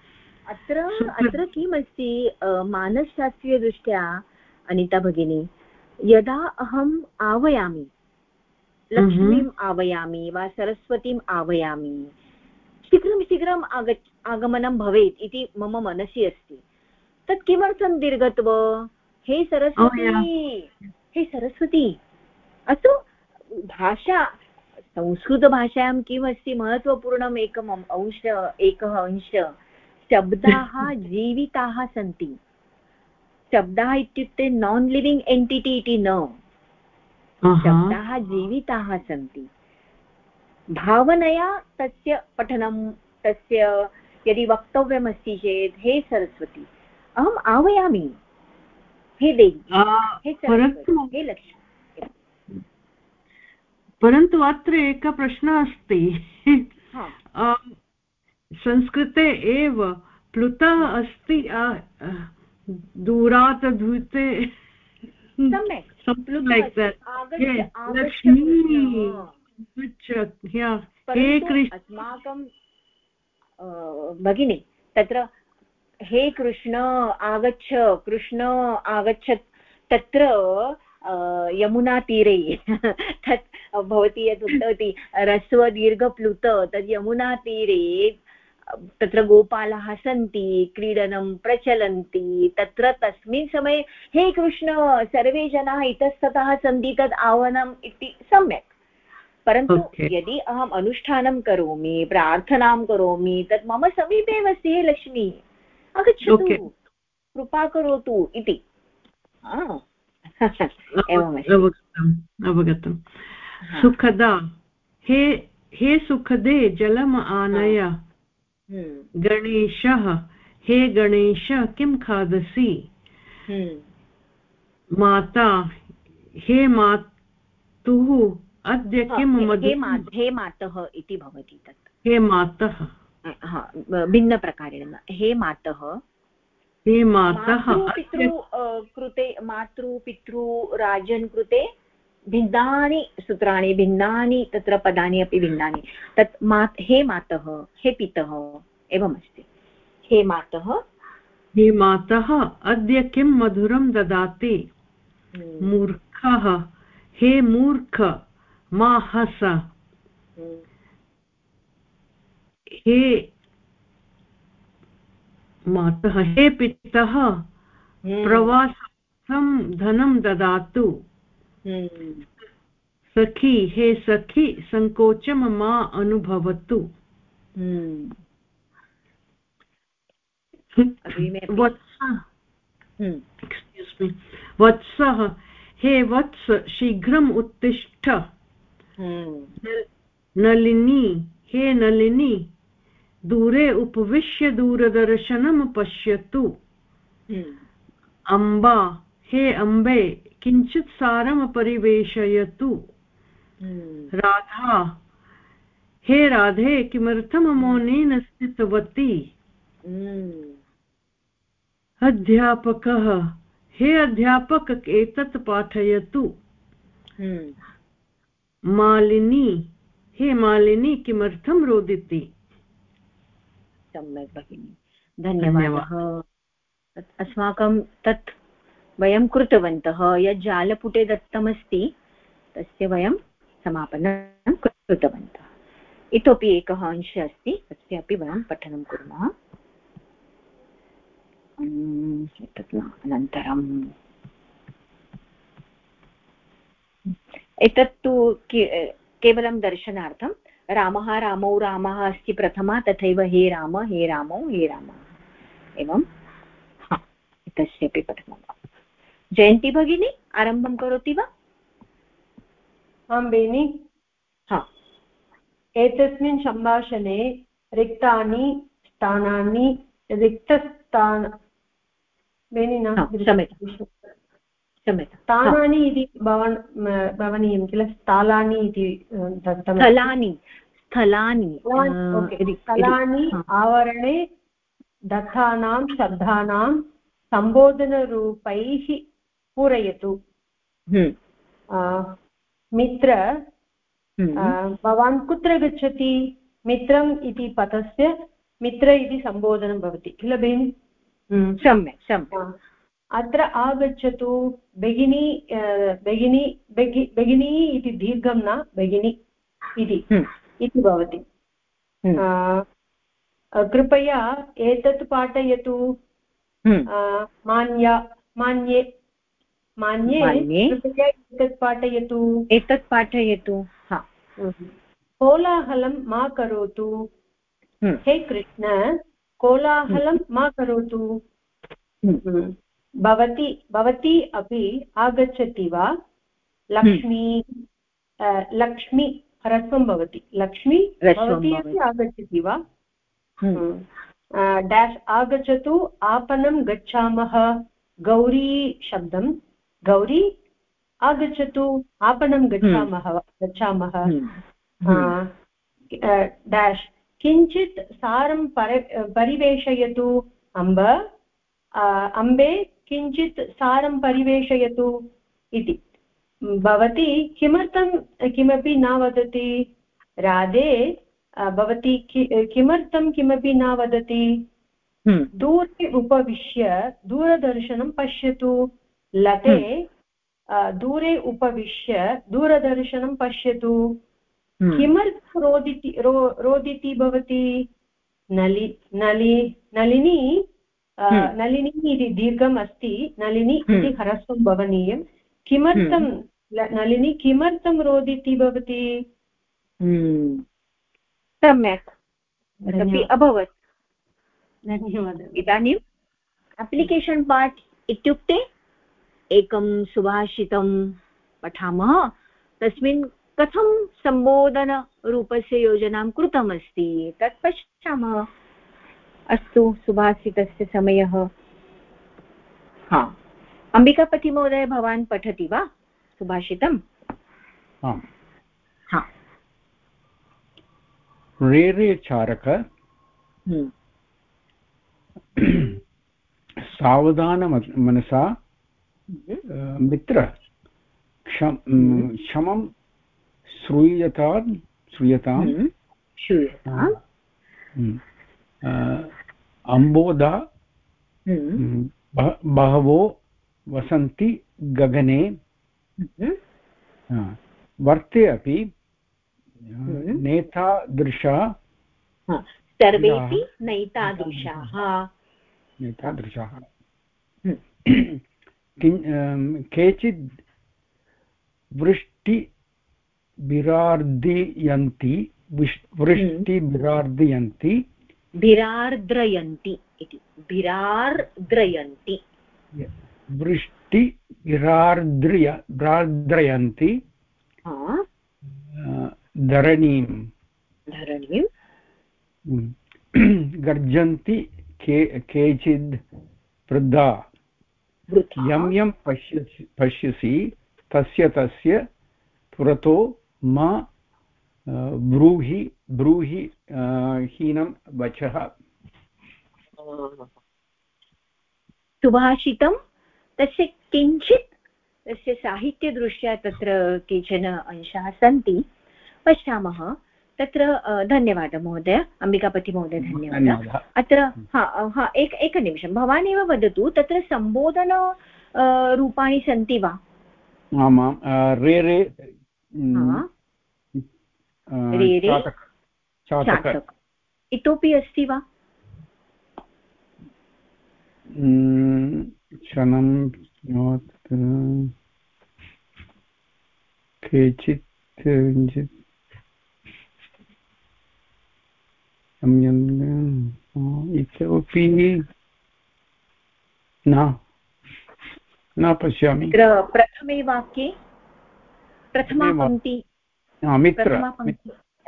अत्र अत्र किम् अस्ति मानसशास्त्रीयदृष्ट्या अनिता भगिनी यदा अहम् आवयामि लक्ष्मीम् आवयामि वा सरस्वतीम् आवयामि शीघ्रं शीघ्रम् आगच्छ आगमनं भवेत् इति मम मनसि अस्ति। तत् किमर्थं दीर्घत्व? हे सरस्वती! हे सरस्वती! अस्तु भाषा संस्कृतभाषायां किम् अस्ति महत्त्वपूर्णम् एकम् अंश एकः अंश। शब्दाः जीविताः सन्ति। शब्दाः इत्युक्ते नान् लिविङ्ग् एण्टिटि इति न। शब्दाः जीविताः सन्ति। भावनया तस्य पठनं तस्य यदि वक्तव्यमस्ति चेत् हे सरस्वती अहम् आवयामि हे देवी हे सरस्वती हे लक्ष्मी। परन्तु अत्र एकः प्रश्नः अस्ति। संस्कृते एव प्लुतः अस्ति दूरात् धूते लक्ष्मी। अस्माकं भगिनी तत्र हे कृष्ण आगच्छ कृष्ण आगच्छ तत्र यमुनातीरे तत् भवती यद् उक्तवती ह्रस्वदीर्घप्लुत तद् यमुनातीरे तत्र गोपालाः सन्ति क्रीडनं प्रचलन्ति तत्र तस्मिन् समये हे कृष्ण सर्वे जनाः इतस्ततः सन्ति तद् आवनम् इति सम्यक्। परन्तु okay. यदि अहम् अनुष्ठानं करोमि प्रार्थनां करोमि तत् मम समीपे एव अस्ति हे लक्ष्मी। आगच्छतु okay. कृपा करोतु इति। अवगतम् सुखदा हे हे सुखदे जलम् आनय। गणेशः हे गणेश किं खादसि? हम्म। माता हे मातुः अद्य किं हे मातः इति भवति तत्। हे मातः। भिन्नप्रकारेण। हे मातः। हे मातः पितृ कृते मातृ पितृ राजन् कृते भिन्नानि सूत्राणि भिन्नानि तत्र पदानि अपि भिन्नानि। तत् मा हे मातः हे पितः एवमस्ति। हे मातः। हे मातः अद्य किं मधुरं ददाति? मूर्खः। हे मूर्ख मा हस। हे मातः हे पितः प्रवासार्थं धनं ददातु। सखी हे सखी सङ्कोचं मा अनुभवतु। वत्सः हे वत्स शीघ्रम् उत्तिष्ठ। नलिनी हे नलिनी दूरे उपविश्य दूरदर्शनं पश्यतु। अम्बा हे अम्बे किञ्चित् सारं परिवेशयतु राधा हे राधे किमर्थं मौनेन स्थितवती? अध्यापकः हे अध्यापक एतत् पाठयतु। मालिनी हे मालिनी किमर्थं रोदिति? सम्यक् भगिनि। धन्यवादः। अस्माकं तत् वयं कृतवन्तः, यत् जालपुटे दत्तमस्ति, तस्य वयं समापनं कृतवन्तः। इतोपि एकः अंशः अस्ति तस्यापि वयं पठनं कुर्मः। अनन्तरम्। एतत्तु केवलं दर्शनार्थं, रामः रामौ, रामः अस्ति प्रथमा, तथैव हे राम, हे रामौ, हे रामः। एवं एतस्यपि पठनं। जयन्ती भगिनी आरम्भं करोति वा? आं बेनि। हा। एतस्मिन् सम्भाषणे रिक्तानि स्थानानि रिक्तस्थान बेनि न स्थानानि इति भवन् भवनीयं किल? स्थालानि इति दत्तं स्थलानि स्थलानि स्थलानि आवरणे दत्तानां शब्दानां सम्बोधनरूपैः पूरयतु हम्म। मित्र हम्म। भवान् कुत्र गच्छति मित्रम् इति पदस्य मित्र इति सम्बोधनं भवति किल बेनि हम्म, सम्यक् सम्यक् अत्र आगच्छतु भगिनी भगिनी भगिनी इति दीर्घं न भगिनी इति। इति भवति। कृपया एतत् पाठयतु मान्या मान्ये मान्ये एतत् पाठयतु। एतत् पाठयतु कोलाहलं मा करोतु। हे कृष्ण कोलाहलं मा करोतु। हम्म। भवती भवती अपि आगच्छति वा? लक्ष्मी हम्म। लक्ष्मी ह्रस्वं भवति। लक्ष्मी भवती अपि आगच्छति वा? हम्म। डेश् आगच्छतु आपणं गच्छामः। गौरी शब्दं गौरी आगच्छतु आपणं गच्छामः गच्छामः? डेश् किञ्चित् सारं पर परिवेशयतु अम्ब। अम्बे किञ्चित् सारं परिवेशयतु इति। भवती किमर्थं किमपि न वदति? राधे भवती किमर्थं किमपि न वदति? हम्म। दूरे उपविश्य दूरदर्शनं पश्यतु। लते हम्म। दूरे उपविश्य दूरदर्शनं पश्यतु। हम्म। किमर्थं रोदिति रो रोदिति भवति? नलि नलि नलिनी हम्म। नलिनी इति दीर्घम् अस्ति नलिनी इति। ह्रस्वं भवनीयं। किमर्थं नलिनी किमर्थं रोदिति भवति? सम्यक्। अभवत्। धन्यवादः। इदानीम् अप्लिकेशन् पार्ट् इत्युक्ते एकं सुभाषितं पठामः। तस्मिन् कथं सम्बोधनरूपस्य योजनां कृतमस्ति? तत् पश्यामः। अस्तु सुभाषितस्य समयः। हा। अम्बिकापतिमहोदय भवान् पठति वा? सुभाषितम् रेरेचारक हम्म। सावधान मनसा। मित्र हम्म। क्षमं श्रूयतां। श्रूयतां। हम्म, श्रूयताम् हम्म, हम्म, बहवो वसन्ति गगने। वर्ते अपि। नेतादृशा। सर्वेपि नैतादृशाः। नैतादृशाः। केचित् वृष्टिभिरार्दयन्ति वृष्टिभिरार्दयन्ति भिरार्द्रयन्ति इति। भिरार्द्रयन्ति वृष्टिभिरार्द्रय भ्रार्द्रयन्ति धरणीं धरणीं गर्जन्ति के केचिद् वृद्धा। यं यं पश्यसि पश्यसि तस्य तस्य पुरतो मा ब्रूहि ब्रूहि हीनं वचः। सुभाषितं? तस्य किञ्चित् तस्य साहित्यदृष्ट्या तत्र केचन अंशाः सन्ति। पश्यामः। तत्र धन्यवादः महोदय अम्बिकापतिमहोदय धन्यवादः। अत्र हा हा एक एकनिमिषं भवान् एव वदतु तत्र सम्बोधन रूपाणि सन्ति वा? आमां रे रे रे रे इतोपि अस्ति वा? क्षणं केचित् किञ्चित् इतोपि न न पश्यामि। प्रथमे वाक्ये? प्रथमा पङ्क्ति। मित्र।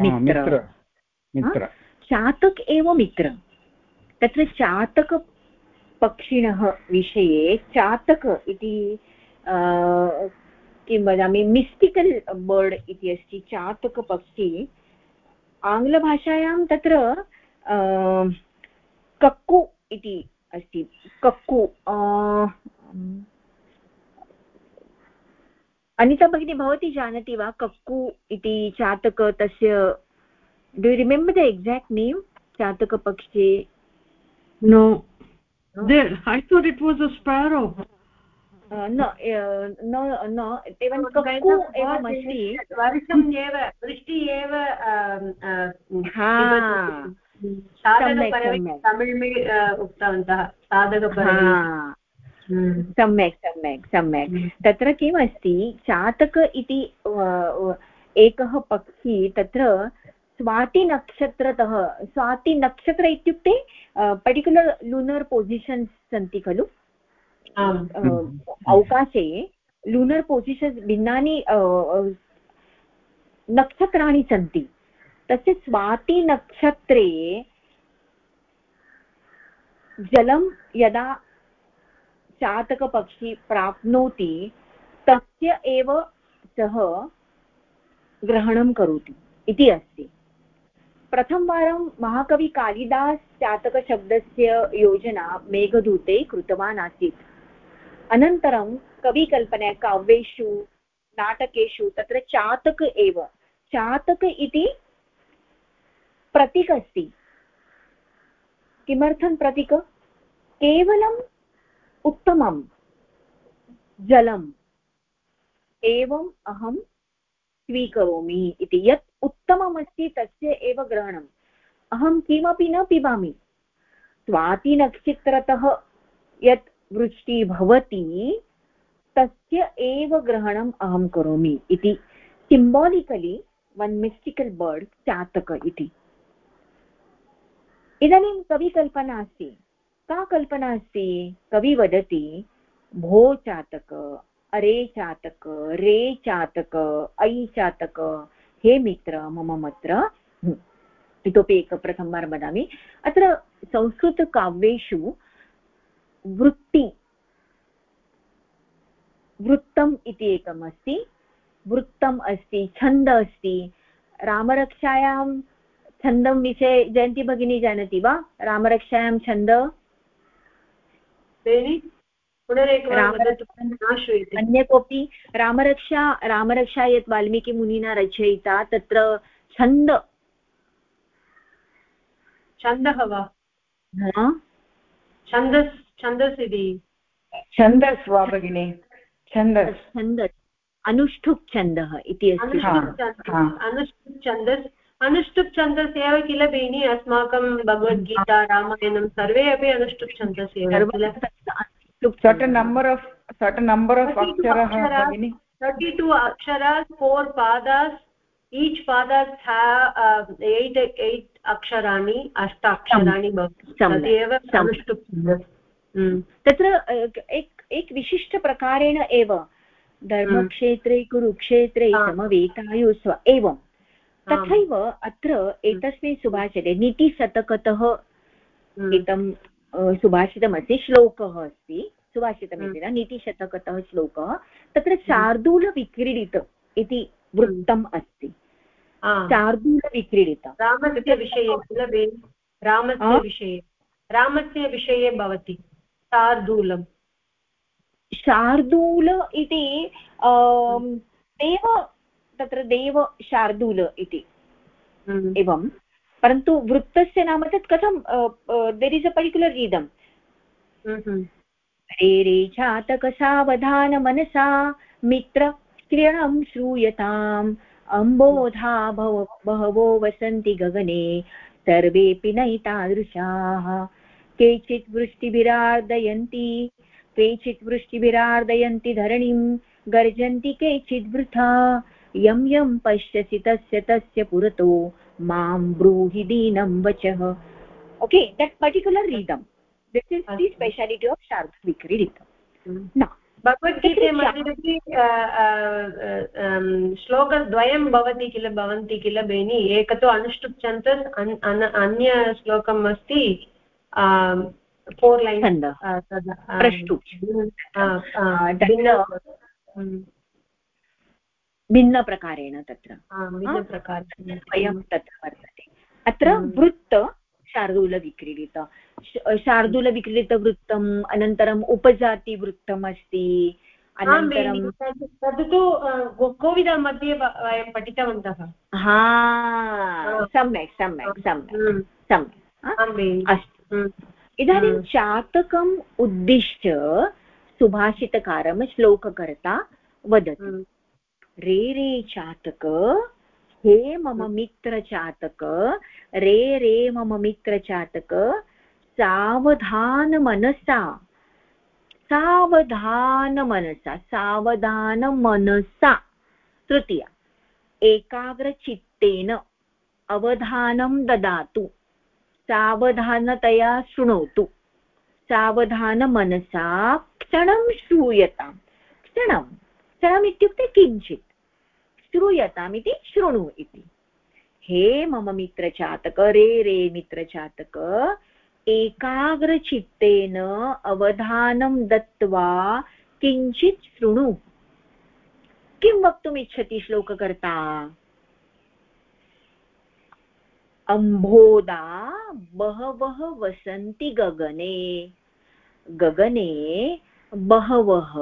मित्र। मित्र। चातक एव मित्र। तत्र चातकपक्षिणः विषये चातक इति किं वदामि मिस्टिकल् बर्ड् इति अस्ति चातकपक्षी आङ्ग्लभाषायां तत्र कक्कु इति अस्ति। कक्कु अनिता भगिनी भवती जानाति वा? कक्कु इति चातक तस्य do remember the exact name चातकपक्षे? No I thought it was a sparrow. न न न एवं कक्कु एवमस्ति वर्षम् एव वृष्टि एव उक्तवन्तः सम्यक् सम्यक् सम्यक् तत्र किम् अस्ति चातक इति एकः पक्षी तत्र स्वातिनक्षत्रतः स्वातिनक्षत्र इत्युक्ते पर्टिक्युलर् लूनर् पोसिशन्स् सन्ति खलु अवकाशे लूनर् पोसिशन्स् भिन्नानि नक्षत्राणि सन्ति. तस्य स्वातिनक्षत्रे जलं यदा चातकपक्षी प्राप्नोति तस्य एव सः ग्रहणं करोति इति अस्ति. प्रथमवारं महाकविकालिदास् चातकशब्दस्य योजना मेघदूते कृतवान् आसीत्. अनन्तरं कविकल्पना काव्येषु नाटकेषु, तत्र चातक एव। चातक इति प्रतीक अस्ति। किमर्थं प्रतीक? केवलम् उत्तमं जलम्। एवम् अहं स्वीकरोमि इति। यत् उत्तममस्ति, तस्य एव ग्रहणम्। अहं किमपि न पिबामि। स्वातिनक्षत्रतः यत् वृष्टिः भवति, तस्य एव ग्रहणम् अहं करोमि इति सिम्बालिकलि वन् मिस्टिकल् बर्ड् चातक इति। इदानीं कविकल्पना अस्ति। का कल्पना अस्ति? कवि वदति, भो चातक, अरे चातक, रे चातक, ऐ चातक, हे मित्र, मम मत्र। इतोपि एक प्रथमवारं वदामि। अत्र संस्कृतकाव्येषु वृत्ति। वृत्तम् इति एकम् अस्ति। वृत्तम् अस्ति छन्द अस्ति। रामरक्षायां छन्दं विषये जयन्ती भगिनी जानाति वा? रामरक्षायां छन्द? अन्य कोऽपि? रामरक्षा रामरक्षा यत् वाल्मीकिमुनिना रचयिता तत्र छन्द। छन्दः वा? छन्दस् छन्दस् इति छन्दस् वा भगिनि? छन्दस्। छन्दस् अनुष्ठुप् छन्दः इति अस्ति। अनुष्ठुप् छन्दस् अनुष्टुप् छन्दस् एव किल भगिनि? अस्माकं भगवद्गीता रामायणं सर्वे अपि अनुष्टुप् छन्दस् एव किल? Certain number of certain number of aksharah bhagini 32 aksharas four padas each padas have uh, eight eight अक्षराणि अष्ट अक्षराणि तदेव तत्र एक एक विशिष्टप्रकारेण एव. धर्मक्षेत्रे कुरुक्षेत्रे समवेतायुस्व एवं. तथैव अत्र एतस्मिन् सुभाषिते नीतिशतकतः एतं सुभाषितमस्ति श्लोकः अस्ति. सुभाषितमिति न नीतिशतकतः श्लोकः. तत्र शार्दूलविक्रीडित इति वृत्तम् अस्ति. शार्दूलविक्रीडित. रामस्य विषये रामस्य विषये. रामस्य विषये भवति. शार्दूलम्। शार्दूल इति देव तत्र देव शार्दूल इति। हम्म। एवं। परन्तु वृत्तस्य नाम तत् कथं there is a particular rhythm रे रे चातकसावधानमनसा मित्र किरणं श्रूयताम्। अम्बोधा भव बहवो वसन्ति गगने सर्वेऽपि नैतादृशाः। केचित् वृष्टिभिरार्दयन्ति केचित् वृष्टिभिरार्दयन्ति धरणिं गर्जन्ति केचित् वृथा यं यं पश्यसि तस्य तस्य पुरतो माँ ब्रूहि दीनं वचः। Okay that particular rhythm this is the speciality of शार्दविक्रीडितम् न भगवद्गीते श्लोकद्वयं भवति किल भवन्ति किल बेनि एक तु अनुष्टुप् छन्दस् अन्य श्लोकम् अस्ति फोर् लैन् भिन्नप्रकारेण तत्र. भिन्नप्रकारेण तत्र वर्तते. अत्र वृत्त शार्दूलविक्रीडित. शार्दूलविक्रीडितवृत्तम् अनन्तरम् उपजातिवृत्तम् अस्ति तद् तु कोविदा मध्ये वयं पठितवन्तः. हा सम्यक् सम्यक् सम्यक् सम्यक् अस्तु. इदानीं चातकम् उद्दिश्य सुभाषितकारं श्लोककर्ता वदति. रे रे चातक हे मम मित्रचातक रे रे मम मित्रचातक सावधानमनसा सावधानमनसा सावधानमनसा तृतीया एकाग्रचित्तेन अवधानं ददातु. सावधानतया शृणोतु। सावधानमनसा क्षणं श्रूयतां। क्षणं। क्षणम् इत्युक्ते किञ्चित्। श्रूयताम् इति शृणु इति। हे मम मित्रचातक रे रे मित्रचातक एकाग्रचित्तेन अवधानं दत्त्वा किञ्चित् शृणु। किं वक्तुमिच्छति श्लोककर्ता? अम्भोदा बहवः वसन्ति गगने। गगने बहवः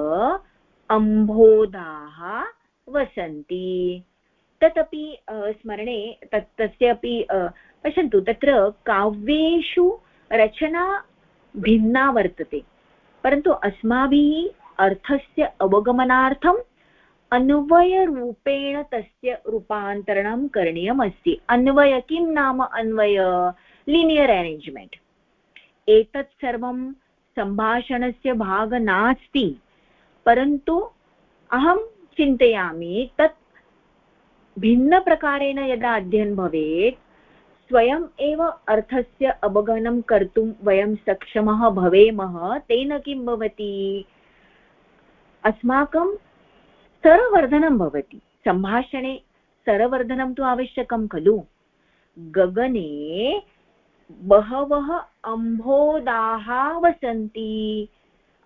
अम्भोदाः वसन्ति। तदपि स्मरणे तत् तस्यापि पश्यन्तु, तत्र काव्येषु रचना भिन्ना वर्तते। परन्तु अस्माभिः अर्थस्य अवगमनार्थम् अन्वयरूपेण तस्य रूपान्तरणं करणीयमस्ति। अन्वय किं नाम अन्वय? लिनियर् अरेञ्ज्मेण्ट् एतत् सर्वं सम्भाषणस्य भाग नास्ति। परन्तु अहं चिन्तयामि तत् भिन्नप्रकारेण यदा अध्ययनं भवेत्, स्वयम् एव अर्थस्य अवगमनं कर्तुं वयं सक्षमः भवेमः, तेन किं भवति? अस्माकं स्तरवर्धनं भवति। सम्भाषणे स्तरवर्धनं तु आवश्यकं खलु। गगने बहवः अम्भोदाः वसन्ति।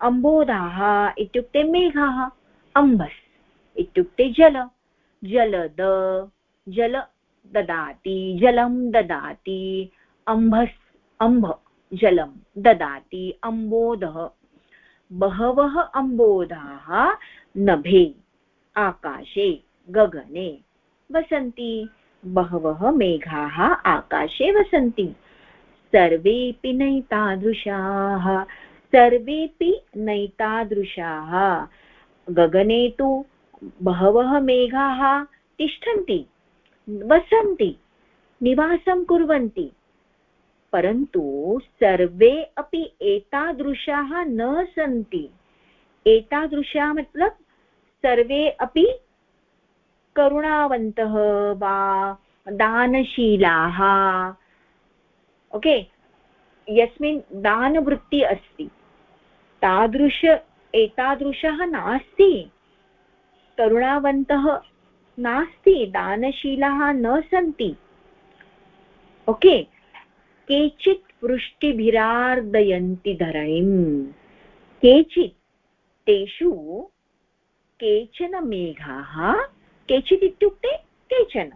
अम्बोदाः इत्युक्ते मेघाः, अम्बस् इत्युक्ते जल। जलद जल ददाति, जलं ददाति। अम्भस्, अम्भ, जलं ददाति अम्बोधः बहवः अम्बोधाः नभे। आकाशे गगने। वसन्ति, बहवः मेघाः आकाशे वसन्ति। सर्वेऽपि नैतादृशाः सर्वेऽपि नैतादृशाः। गगने तु बहवः मेघाः तिष्ठन्ति, वसन्ति, निवासं कुर्वन्ति। परन्तु सर्वे अपि एतादृशाः न सन्ति। एतादृशाः मतलब सर्वे अपि करुणावन्तः वा दानशीलाः। ओके? यस्मिन् दानवृत्ति अस्ति। तादृश, एतादृशः नास्ति। करुणावन्तः नास्ति, दानशीलाः न सन्ति। ओके? केचित् वृष्टिभिरार्दयन्ति धरणिम् केचित्, तेषु केचन मेघाः, केचित् इत्युक्ते केचन।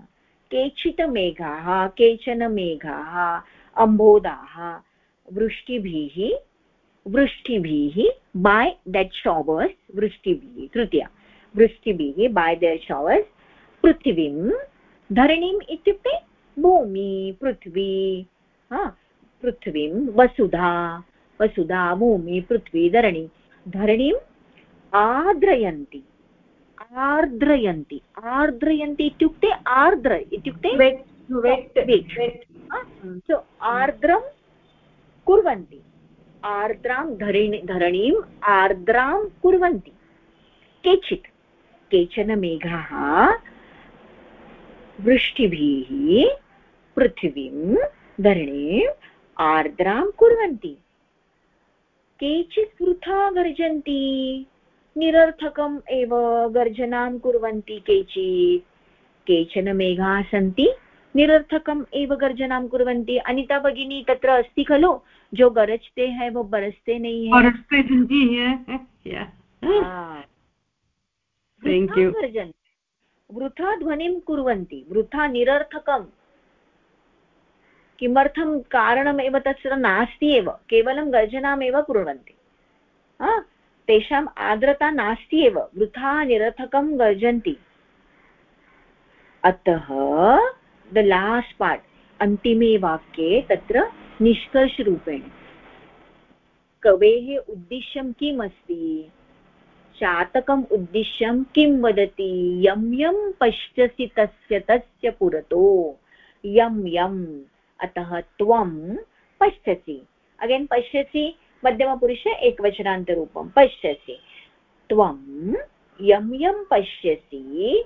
केचित् मेघाः, केचन मेघाः अम्बोदाः वृष्टिभिः वृष्टिभिः बै देट् शवर्स् वृष्टिभिः, तृतीया। वृष्टिभिः बै देट् शवर्स् पृथिवीं, धरणीम् इत्युक्ते भूमि, पृथ्वी पृथ्वीं, वसुधा वसुधा, भूमि, पृथ्वी, धरणी। धरणीम् आर्द्रयन्ति आर्द्रयन्ति। आर्द्रयन्ति इत्युक्ते आर्द्र इत्युक्ते सो आर्द्रं कुर्वन्ति। आर्द्रां धरणि धरणीम् आर्द्रां कुर्वन्ति। केचित् केचन मेघाः वृष्टिभिः पृथिवीं धरणीम् आर्द्रां कुर्वन्ति। केचित् वृथा गर्जन्ति। निरर्थकम् एव गर्जनां कुर्वन्ति केचित् केचन मेघाः सन्ति। निरर्थकम् एव गर्जनां कुर्वन्ति। अनिता भगिनी तत्र अस्ति खलु? जो गरजते हैं वो बरसते नहीं है। बरसते नहीं है। गर्जन्ति वृथा ध्वनिं कुर्वन्ति। वृथा निरर्थकं किमर्थं कारणमेव तत्र नास्ति एव। केवलं गर्जनामेव कुर्वन्ति। तेषाम् आर्द्रता नास्ति एव, वृथा निरर्थकं गर्जन्ति अतः द लास्ट् पार्ट् अन्तिमे वाक्ये तत्र निष्कर्षरूपेण। कवेः उद्दिश्यं किम् अस्ति? चातकम् उद्दिश्यं किं वदति? यं यं पश्यसि तस्य तस्य पुरतो। यं यम् अतः त्वं पश्यसि। अगेन् पश्यसि मध्यमपुरुष एकवचनान्तरूपं पश्यसि। त्वं यं यं पश्यसि,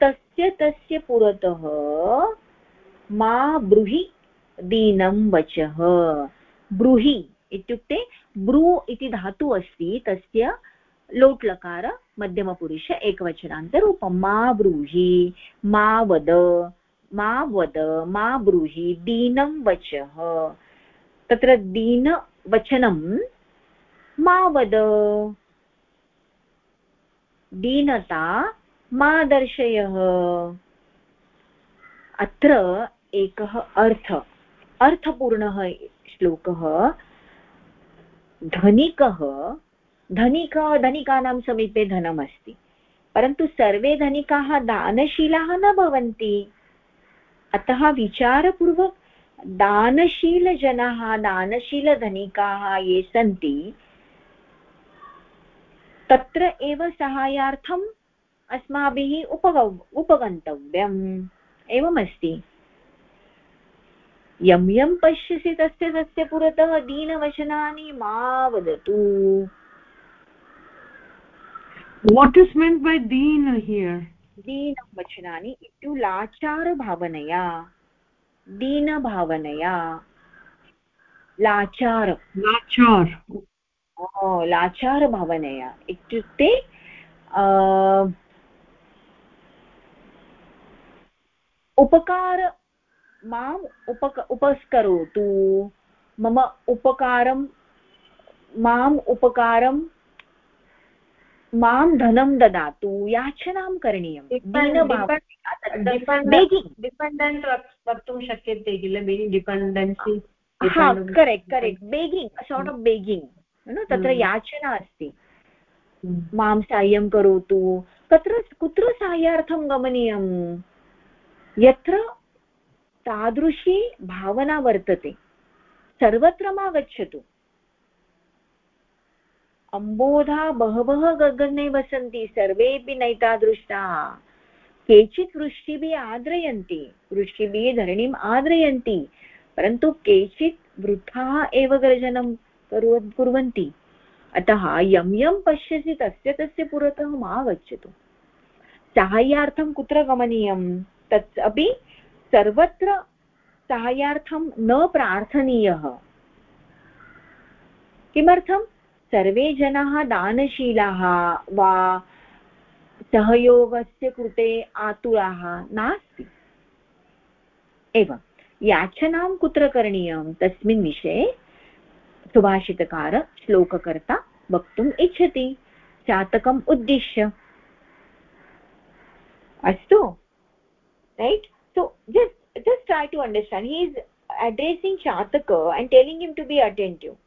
तस्य तस्य पुरतः मा ब्रूहि दीनं वचः। ब्रूहि इत्युक्ते ब्रू इति धातु अस्ति, तस्य लोट्लकार मध्यमपुरुष एकवचनान्तरूपं मा ब्रूहि, मा वद मा वद, मा ब्रूहि, दीनं वचः। तत्र दीनवचनं मा वद दीनता मा दर्शयः अत्र एकः अर्थ। अर्थपूर्णः श्लोकः। धनिकः। धनिक, धनिकानां समीपे धनमस्ति परन्तु सर्वे धनिकाः दानशीलाः न भवन्ति। अतः विचारपूर्वक दानशीलजनाः दानशीलधनिकाः ये सन्ति तत्र एव सहायार्थम् अस्माभिः उपग उपगन्तव्यम्। एवमस्ति। यं यं पश्यसि तस्य तस्य पुरतः दीनवचनानि मा वदतु। What is mean by Deen here दीनवचनानि इत्यु लाचारभावनया दीनभावनया। लाचार। लाचार। लाचारभावनया। इत्युक्ते उपकार माम् उपक उपस्करोतु। मम उपकारं माम् उपकारं मां धनं ददातु याचनां करणीयं। डिपेण्डेण्ट् वक्तुं शक्यते किल? Dependency correct correct begging sort of begging तत्र। याचना अस्ति। मां साहाय्यं करोतु। तत्र कुत्र साहाय्यार्थं गमनीयं? यत्र तादृशी भावना वर्तते। सर्वत्र मा गच्छतु। सम्बोधा बहवः गगने वसन्ति सर्वेपि नैतादृष्टाः। केचित् वृष्टिभिः आद्रयन्ति, वृष्टिभिः धरणीम् आद्रयन्ति, परन्तु केचित् वृथाः एव गर्जनं कुर्वन्ति। अतः यं यं पश्यसि, तस्य तस्य पुरतः मा गच्छतु साहाय्यार्थं कुत्र गमनीयं? तत् अपि सर्वत्र साहाय्यार्थं न प्रार्थनीयः। किमर्थं सर्वे जनाः दानशीलाः वा सहयोगस्य कृते आतुराः नास्ति। एवं, याचनां कुत्र करणीयं? तस्मिन् विषये सुभाषितकार श्लोककर्ता वक्तुम् इच्छति। चातकम् उद्दिश्य। अस्तु। Right so just just try to understand he is addressing chataka and telling him to be attentive.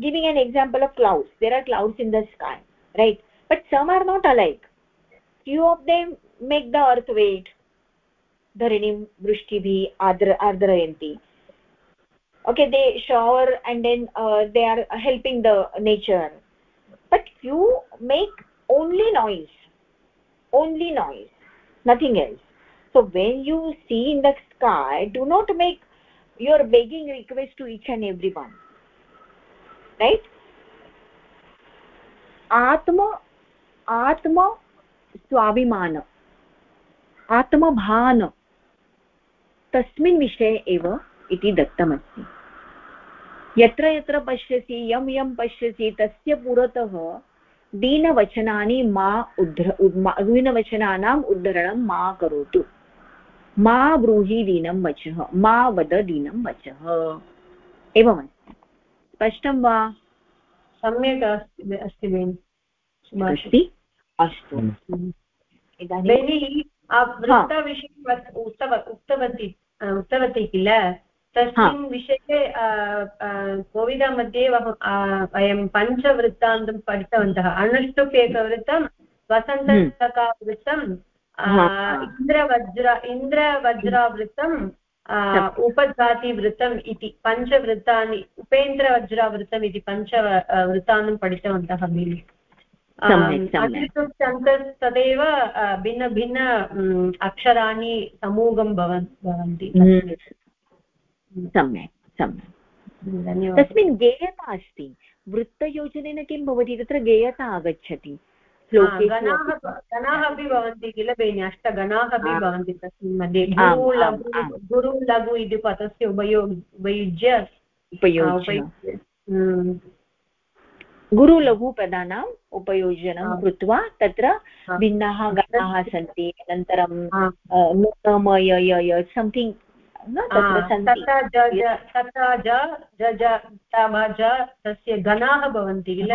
Giving an example of clouds. There are clouds in the sky right? But some are not alike. Few of them make the earth wait. Dharinim vrushtibhi adra ardrayanti okay they shower and then uh, they are helping the nature. But few make only noise. Only noise. Nothing else. So when you see in the sky do not make your begging request to each and everyone right? Atma atma स्वाभिमान आत्मभान तस्मिन् विषये एव इति दत्तमस्ति यत्र यत्र पश्यसि यं यं पश्यसि तस्य पुरतः दीनवचनानि मा उद्ध्र दीनवचनानाम् उद्धरणं मा करोतु मा ब्रूहि दीनं वचः मा वद दीनं वचः एवमस्ति स्पष्टं वा? सम्यक् अस्ति अस्ति अस्ति। अस्तु इदानीं वृत्तविषये उक्तव उक्तवती उक्तवती किल? तस्मिन् विषये कोविदा मध्ये वयं पञ्चवृत्तान्तं पठितवन्तः। अनुष्टुप् एकवृत्तं वसन्तकावृत्तम् इन्द्रवज्र इन्द्रवज्रावृत्तम् उपजातिवृत्तम् इति पञ्चवृत्तानि उपेन्द्रवज्रावृत्तम् इति पञ्च वृत्तान्तं पठितवन्तः भगिनि तदेव भिन्नभिन्न अक्षराणि समूहं भवन्ति। सम्यक् सम्यक्। तस्मिन् गेयता अस्ति। वृत्तयोजनेन किं भवति? तत्र गेयता आगच्छति। गणाः गणाः अपि भवन्ति किल बेनि? अष्टगणाः अपि भवन्ति तस्मिन् मध्ये। गुरु लघु गुरु लघु इति पदस्य उपयोग उपयुज्य उपयुज्य। गुरुलघुपदानाम् उपयोजनं कृत्वा तत्र भिन्नाः गणाः सन्ति। अनन्तरं तस्य गणाः भवन्ति किल?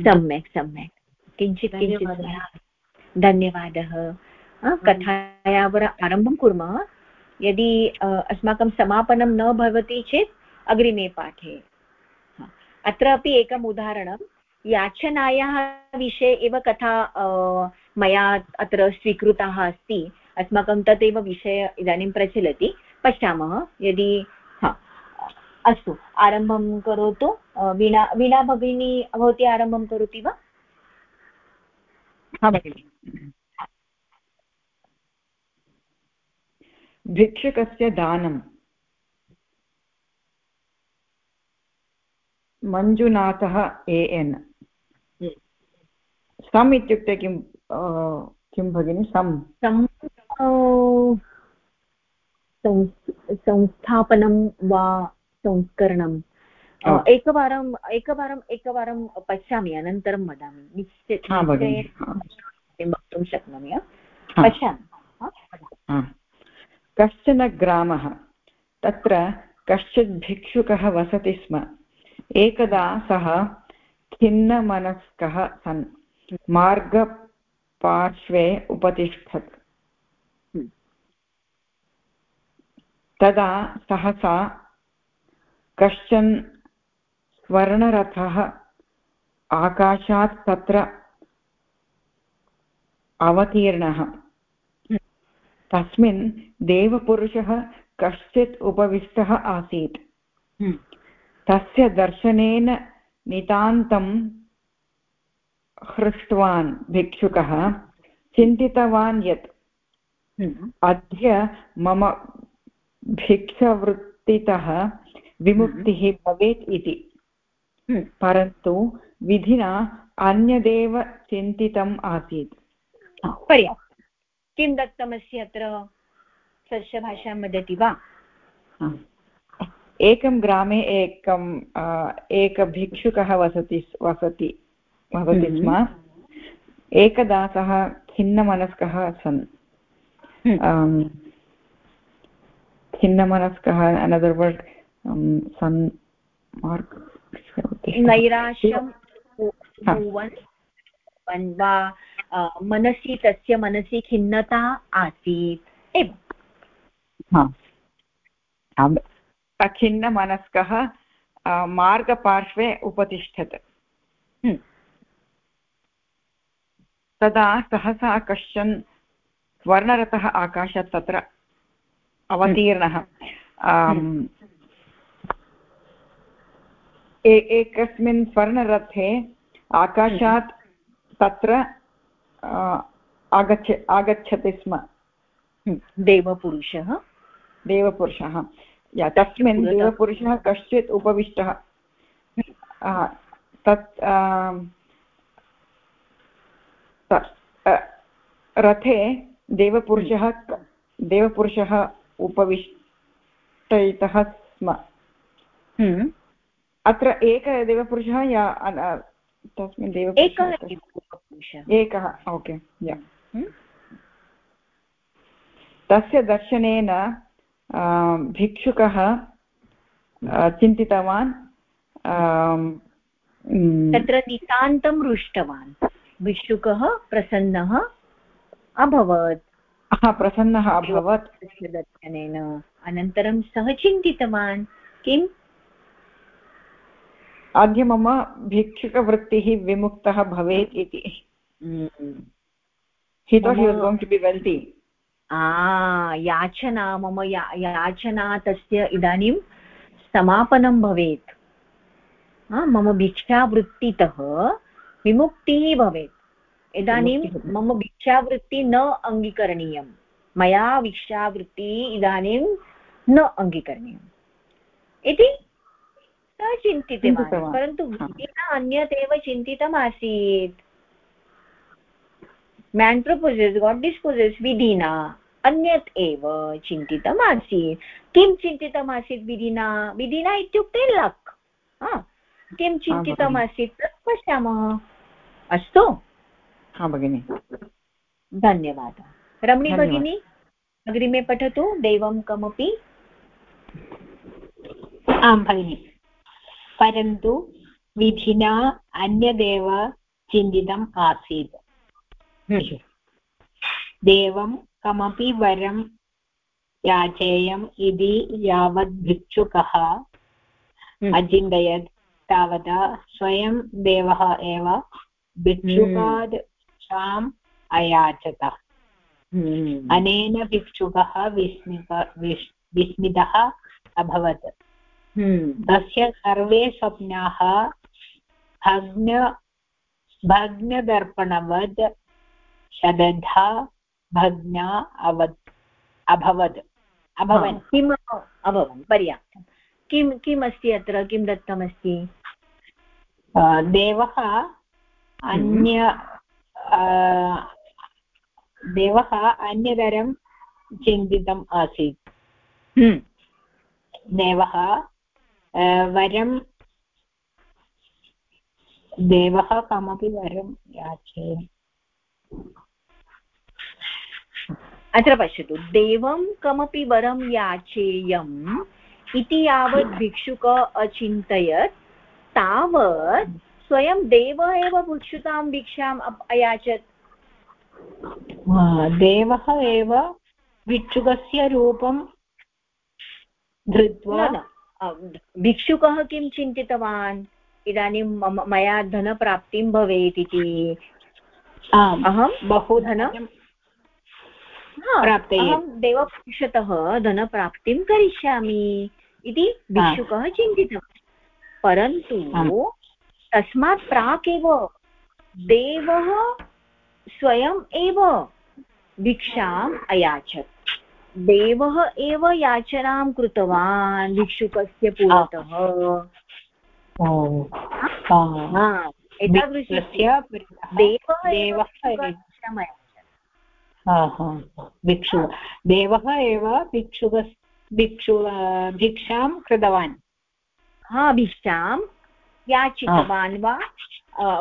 सम्यक् सम्यक्। किञ्चित् किञ्चित् धन्यवादः। कथायाः आरम्भं कुर्मः। यदि अस्माकं समापनं न भवति चेत् अग्रिमे पाठे। अत्र अपि एकम् उदाहरणं। याचनायाः विषये एव कथा मया अत्र स्वीकृताः अस्ति। अस्माकं तदेव विषय इदानीं प्रचलति। पश्यामः। यदि अस्तु आरम्भं करोतु। वीणा वीणा भगिनी भवती आरम्भं करोति वा? हा भगिनि। भिक्षुकस्य दानम्। मञ्जुनाथः ए एन् सम् इत्युक्ते किं किं भगिनि? सम्। संस्थापनं वा संस्करणम् एकवारम् एकवारम् एकवारं पश्यामि अनन्तरं वदामि। निश्चय वक्तुं शक्नोमि पश्यामि कश्चन ग्रामः तत्र कश्चित् भिक्षुकः वसति स्म। एकदा सः खिन्नमनस्कः सन् मार्गपार्श्वे उपतिष्ठत्। तदा सहसा कश्चन स्वर्णरथः आकाशात् तत्र अवतीर्णः तस्मिन् देवपुरुषः कश्चित् उपविष्टः आसीत् तस्य दर्शनेन नितान्तं हृष्टवान् भिक्षुकः चिन्तितवान् यत् हम्म। अद्य मम भिक्षवृत्तितः विमुक्तिः हम्म। भवेत् इति। हम्म। परन्तु विधिना अन्यदेव चिन्तितम् आसीत्। पर्याप्तं। किं दत्तमस्ति अत्र? सस्यभाषां वदति वा? एकं ग्रामे एकं एकभिक्षुकः वसति वसति वसति स्म। एकदा सः खिन्नमनस्कः सन् खिन्नमनस्कः अनदर् वर्ड् सन् मार्क् नैराश्यं वा मनसि तस्य मनसि खिन्नता आसीत् एवं खिन्नमनस्कः मार्गपार्श्वे उपतिष्ठत्। तदा सहसा कश्चन वर्णरतः आकाशात् तत्र अवतीर्णः। एकस्मिन् स्वर्णरथे आकाशात् तत्र आगच्छ आगच्छति स्म। देवपुरुषः। देवपुरुषः। तस्मिन् देवपुरुषः कश्चित् उपविष्टः। तत् रथे देवपुरुषः देवपुरुषः उपविष्टयितः स्म। अत्र एकः देवपुरुषः या तस्मिन् देवपुरुषः एकः ओके या। तस्य दर्शनेन भिक्षुकः चिन्तितवान् तत्र नितान्तं रुष्टवान्। भिक्षुकः प्रसन्नः अभवत्। प्रसन्नः अभवत्। दर्शनेन अनन्तरं सः चिन्तितवान् किम्? अद्य मम भिक्षुकवृत्तिः विमुक्तः भवेत् इति। He thought he was going to be wealthy याचना मम या याचना तस्य इदानीं समापनं भवेत्। मम भिक्षावृत्तितः विमुक्तिः भवेत्। इदानीं मम भिक्षावृत्ति न अङ्गीकरणीयं। मया भिक्षावृत्तिः इदानीं न अङ्गीकरणीयम्। इति सः चिन्तितवान् परन्तु अन्यत् एव चिन्तितमासीत्। Man proposes god disposes विधिना अन्यत् एव चिन्तितम् आसीत् किं चिन्तितम् आसीत् विधिना? विधिना इत्युक्ते लक् किं चिन्तितम् आसीत् तत् पश्यामः। अस्तु। हा भगिनि। धन्यवादः। रमणी भगिनी अग्रिमे पठतु दैवं कमपि। आं भगिनि। परन्तु विधिना अन्यदेव चिन्तितम् आसीत् हम्म। देवं कमपि वरं याचेयम् इति यावत् भिक्षुकः हम्म। अचिन्तयत् तावता स्वयं देवः एव भिक्षुकात् भिक्षाम् अयाचत हम्म। अनेन भिक्षुकः विस्मित विस्मितः अभवत् तस्य सर्वे स्वप्नाः भग्न भग्नदर्पणवत् शदधा भग्ना अवत् अभवत्। अभवन्। किम् अभवन्? पर्याप्तं। किं किम् अस्ति अत्र? किं दत्तमस्ति? देवः अन्य देवः अन्यतरं चिन्तितम् आसीत्। हम्म। देवः वरं देवः कमपि वरं याचे अत्र पश्यतु देवं कमपि वरं याचेयम् इति यावत् भिक्षुक अचिन्तयत् तावत् स्वयं देव एव भिक्षुतां भिक्षाम् अयाचत् देवः एव भिक्षुकस्य रूपं धृत्वा भिक्षुकः किं चिन्तितवान्? इदानीं मम मया धनप्राप्तिं भवेत् इति। अहं बहु धनं अहं देवपुरुषतः धनप्राप्तिं करिष्यामि इति भिक्षुकः चिन्तितवान्। परन्तु तस्मात् प्राक् एव देवः स्वयम् एव भिक्षाम् अयाचत्। देवः एव याचनां कृतवान् भिक्षुकस्य पुरतः। एतादृशस्य भिक्षु देवः एव भिक्षुक भिक्षु भिक्षां कृतवान्। हा भिक्षां याचितवान् वा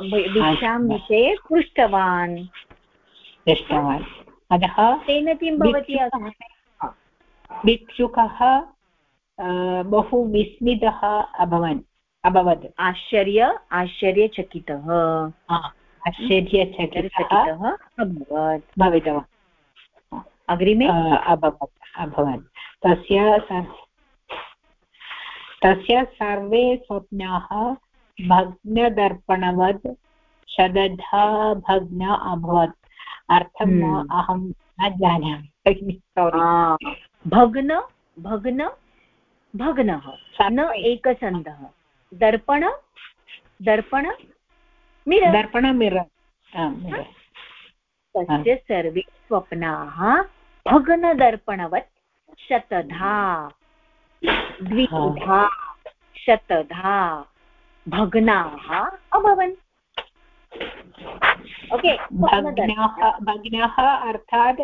भिक्षां विषये पृष्टवान्। पृष्टवान्। अतः तेन किं भवति भिक्षुकः बहु विस्मितः अभवन् अभवत्। आश्चर्य आश्चर्यचकितः। आश्चर्यचकितः अभवत्। भवितवान् अग्रिमे? अभवत् अभवत् तस्य तस्य सर्वे स्वप्नाः भग्नदर्पणवत् शदधा भग्न अभवत्। अर्थं हम्म। अहं न जानामि। भग्न भग्न भग्नः न एकसन्धः। दर्पण दर्पण मिर। दर्पण मिर। तस्य सर्वे स्वप्नाः भग्नदर्पणवत् शतधा। द्विधा शतधा भग्नाः अभवन्। ओके भग्नाः भग्नाः अर्थात्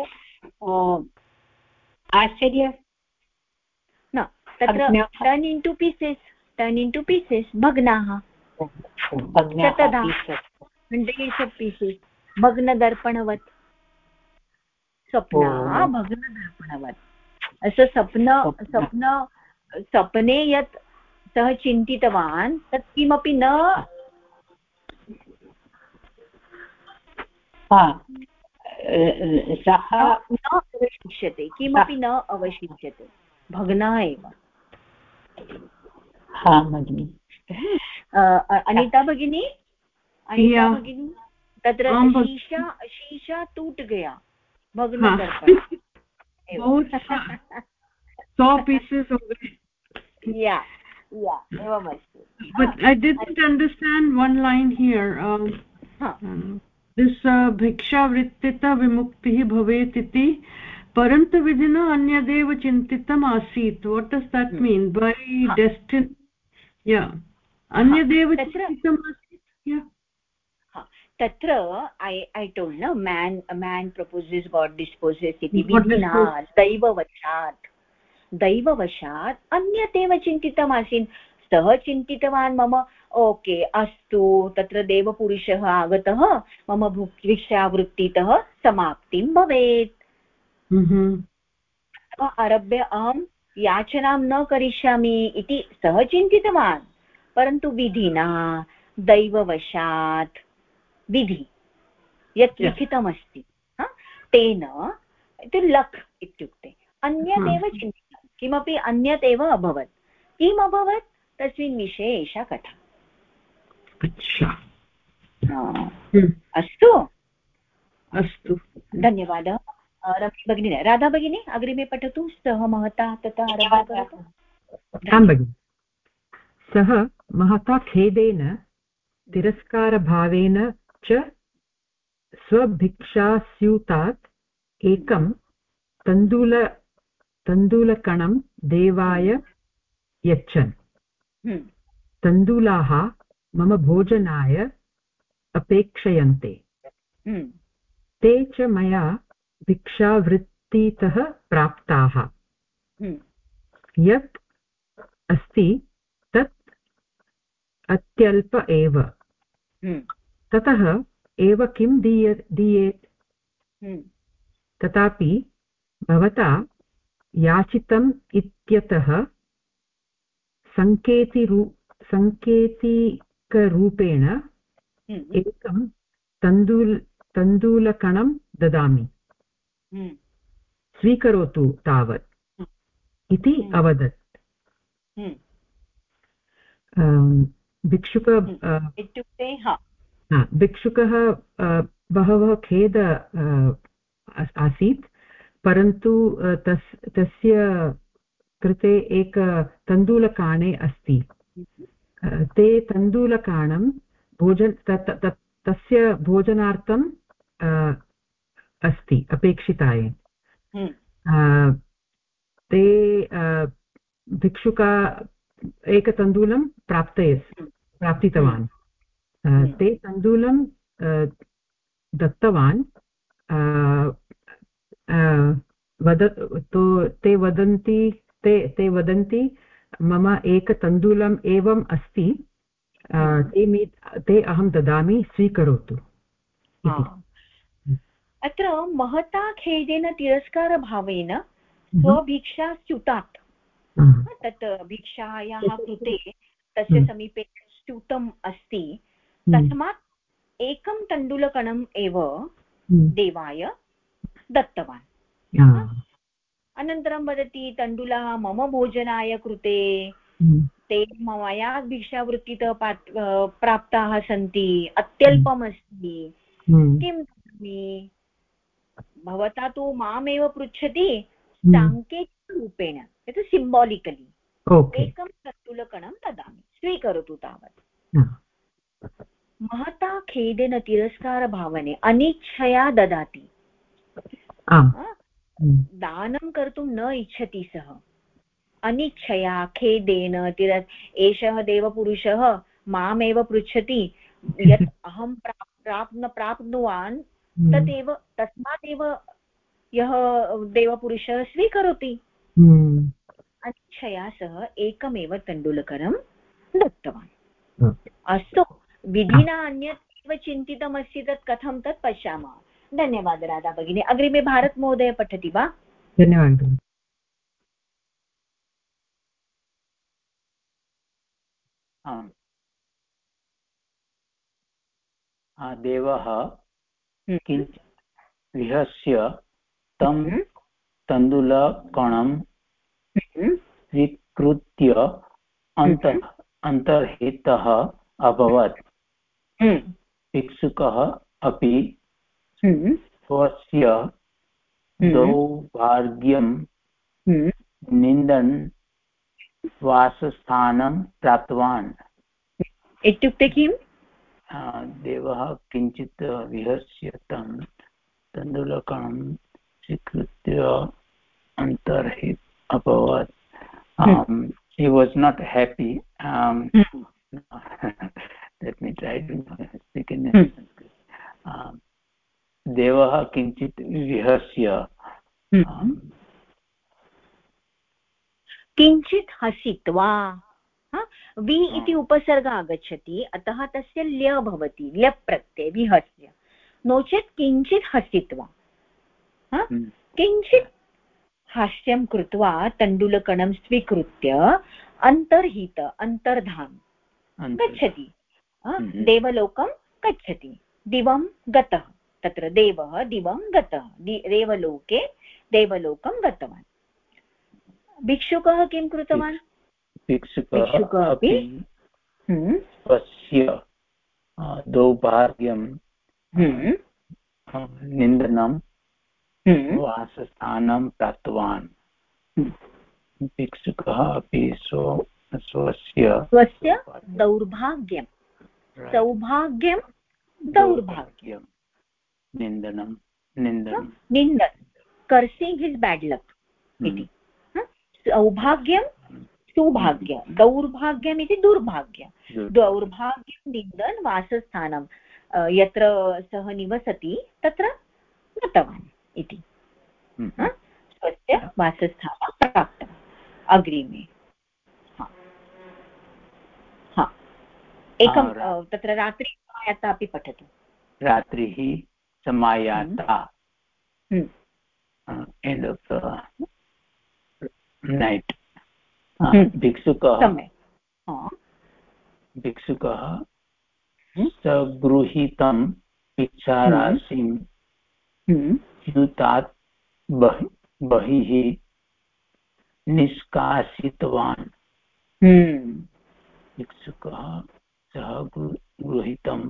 आश्चर्य। न तत्र turn into pieces turn into pieces भग्नाः शतधा हण्ड्रेड्स् आफ् पीसेस् भग्नदर्पणवत्। स्वप्ना भग्नदर्पणवत्। स्वप्न स्वप्न। स्वप्ने यत् सः चिन्तितवान् तत् किमपि न सः न अवशिष्यते किमपि न अवशिष्यते। भग्नः एव। हा भगिनि। अनिता भगिनी? अनिता भगिनी? तत्र शीशा शीशा टूट गया। भग्न सौ pieces yeah yeah evamasti but i didn't understand one line here um, huh. um this uh, भिक्षा वृत्तितः विमुक्तिः भवेत् इति परन्तु विधिना अन्यदेव चिन्तितम् आसीत्। What does that mean by destiny या अन्यदेव चिन्तितम् आसीत्? तत्र ऐ ऐ टोल्ड् न man man proposes God disposes इति विधिना दैववशात्। दैववशात् अन्यत् एव चिन्तितमासीत् सः चिन्तितवान् मम ओके अस्तु तत्र देवपुरुषः आगतः मम भिक्षावृत्तितः समाप्तिं भवेत्। आरभ्य अहं याचनां न करिष्यामि इति सः चिन्तितवान् परन्तु विधिना दैववशात् विधि यत् लिखितमस्ति तेन लक् इत्युक्ते अन्यदेव चिन्तितम् किमपि अन्यत् एव अभवत्। किम् अभवत् तस्मिन् विषये एषा कथा। अच्छा। हम्म। अस्तु। अस्तु। धन्यवादः। रमणी भगिनी राधा भगिनी अग्रिमे पठतु। सः महता तथा आं भगिनि। सः महता खेदेन तिरस्कारभावेन च स्वभिक्षास्यूतात् एकं तण्डुल तण्डुलकणं देवाय यच्छन्। तण्डुलाः मम भोजनाय अपेक्षयन्ते। हम्म। ते च मया भिक्षावृत्तितः प्राप्ताः। हम्म। यत् अस्ति तत् अत्यल्प एव। ततः एव किं दीय दीयेत् तथापि भवता याचितम् इत्यतः सङ्केतिरू सङ्केतिकरूपेण हम्म। एकं तण्डुल् तण्डुलकणं ददामि। हम्म। स्वीकरोतु तावत्। हम्म। इति अवदत्। भिक्षुक इत्युक्ते भिक्षुकः बहवः खेद आसीत् परन्तु तस् तस्य कृते एक तण्डुलकाणे अस्ति ते तण्डुलकाणं भोजन तस्य भोजनार्थं अस्ति अपेक्षिताय हम्म। ते भिक्षुका एकतण्डुलं प्राप्तयस् हम्म। प्राप्तितवान् हम्म। ते तण्डुलं दत्तवान् वद तो ते वदन्ति ते ते वदन्ति मम एकतण्डुलम् एवम् अस्ति ते ते अहं ददामि स्वीकरोतु अत्र महता खेदेन तिरस्कारभावेन स्वभिक्षा स्यूतात् तत् भिक्षायाः कृते तस्य समीपे स्यूतम् अस्ति। तस्मात् एकं तण्डुलकणम् एव देवाय दत्तवान्। अनन्तरं वदति तण्डुलः मम भोजनाय कृते। ते मया भिक्षावृत्तितः प्राप्ताः सन्ति। अत्यल्पमस्ति। किं करोमि? भवता तु मामेव पृच्छति हम्म। साङ्केतिकरूपेण यत् सिम्बालिकलि एकं तण्डुलकणं ददामि स्वीकरोतु तावत्। महता खेदेन तिरस्कारभावने अनिच्छया ददाति। दानं कर्तुं न इच्छति सः। अनिच्छया खेदेन तिर एषः देवपुरुषः मामेव पृच्छति यत् अहं प्राप् प्राप्नुवान् हम्म। तदेव तस्मात् एव यः देवपुरुषः स्वीकरोति। हम्म। अच्छया सः एकमेव तण्डुलकरं दत्तवान्। अस्तु विधिना अन्यत् एव चिन्तितमस्ति तत् कथं तत् पश्यामः। धन्यवादः राधा भगिनी अग्रिमे भारतमहोदय पठति वा? धन्यवादः। देवः हम्म। किञ्चित् विहस्य तं हम्म। तण्डुलकणं हम्म। स्वीकृत्य अन्तः अन्तर्हितः अभवत्। भिक्षुकः अपि स्वस्य सौभाग्यं निन्दन् वासस्थानं प्राप्तवान्। इत्युक्ते किम् देवः किञ्चित् विहस्य तं तण्डुलकणं स्वीकृत्य अन्तर्हि अभवत्। He was not happy. Um, let me try to speak in um, देवः किञ्चित् विहस्य। किञ्चित् हसित्वा वि इति उपसर्ग आगच्छति अतः तस्य ल्य भवति ल्यप् प्रत्यय विहस्य। नो चेत् किञ्चित् हसित्वा हम्म। किञ्चित् हास्यं कृत्वा तण्डुलकणं स्वीकृत्य अन्तर्हित अन्तर्धान् गच्छति हम्म। देवलोकं गच्छति दिवं गतः। तत्र देवः दिवं गतः देवलोके देवलोकं गतवान्। भिक्षुकः किं कृतवान्? भिक्षुकः अपि? हम्म। स्वस्य दौर्भाग्यं हम्म। निन्दनं हम्म। वासस्थानं प्राप्तवान्। भिक्षुकः अपि स्व स्वस्य स्वस्य दौर्भाग्यं। सौभाग्यं दौर्भाग्यं। निन्दनं निन्दनं निन्दन् कर्सिङ्ग् हिस् बेड् लक् इति। सौभाग्यं सुभाग्य। दौर्भाग्यम् इति दुर्भाग्य। दौर्भाग्यं। निन्दन् वासस्थानं। यत्र सः निवसति तत्र गतवान् इति। हम्म। स्वस्य वासस्थानं प्राप्तवान् अग्रिमे। एकं तत्र रात्रि अपि पठतु। रात्रिः समायाता एण्ड् आफ् नैट् हम्म। भिक्षुकः भिक्षुकः हम्म। सगृहीतं भिक्षाराशिं हम्म। स्यूतात् बहिः निष्कासितवान् भिक्षुकः सः गृहीतं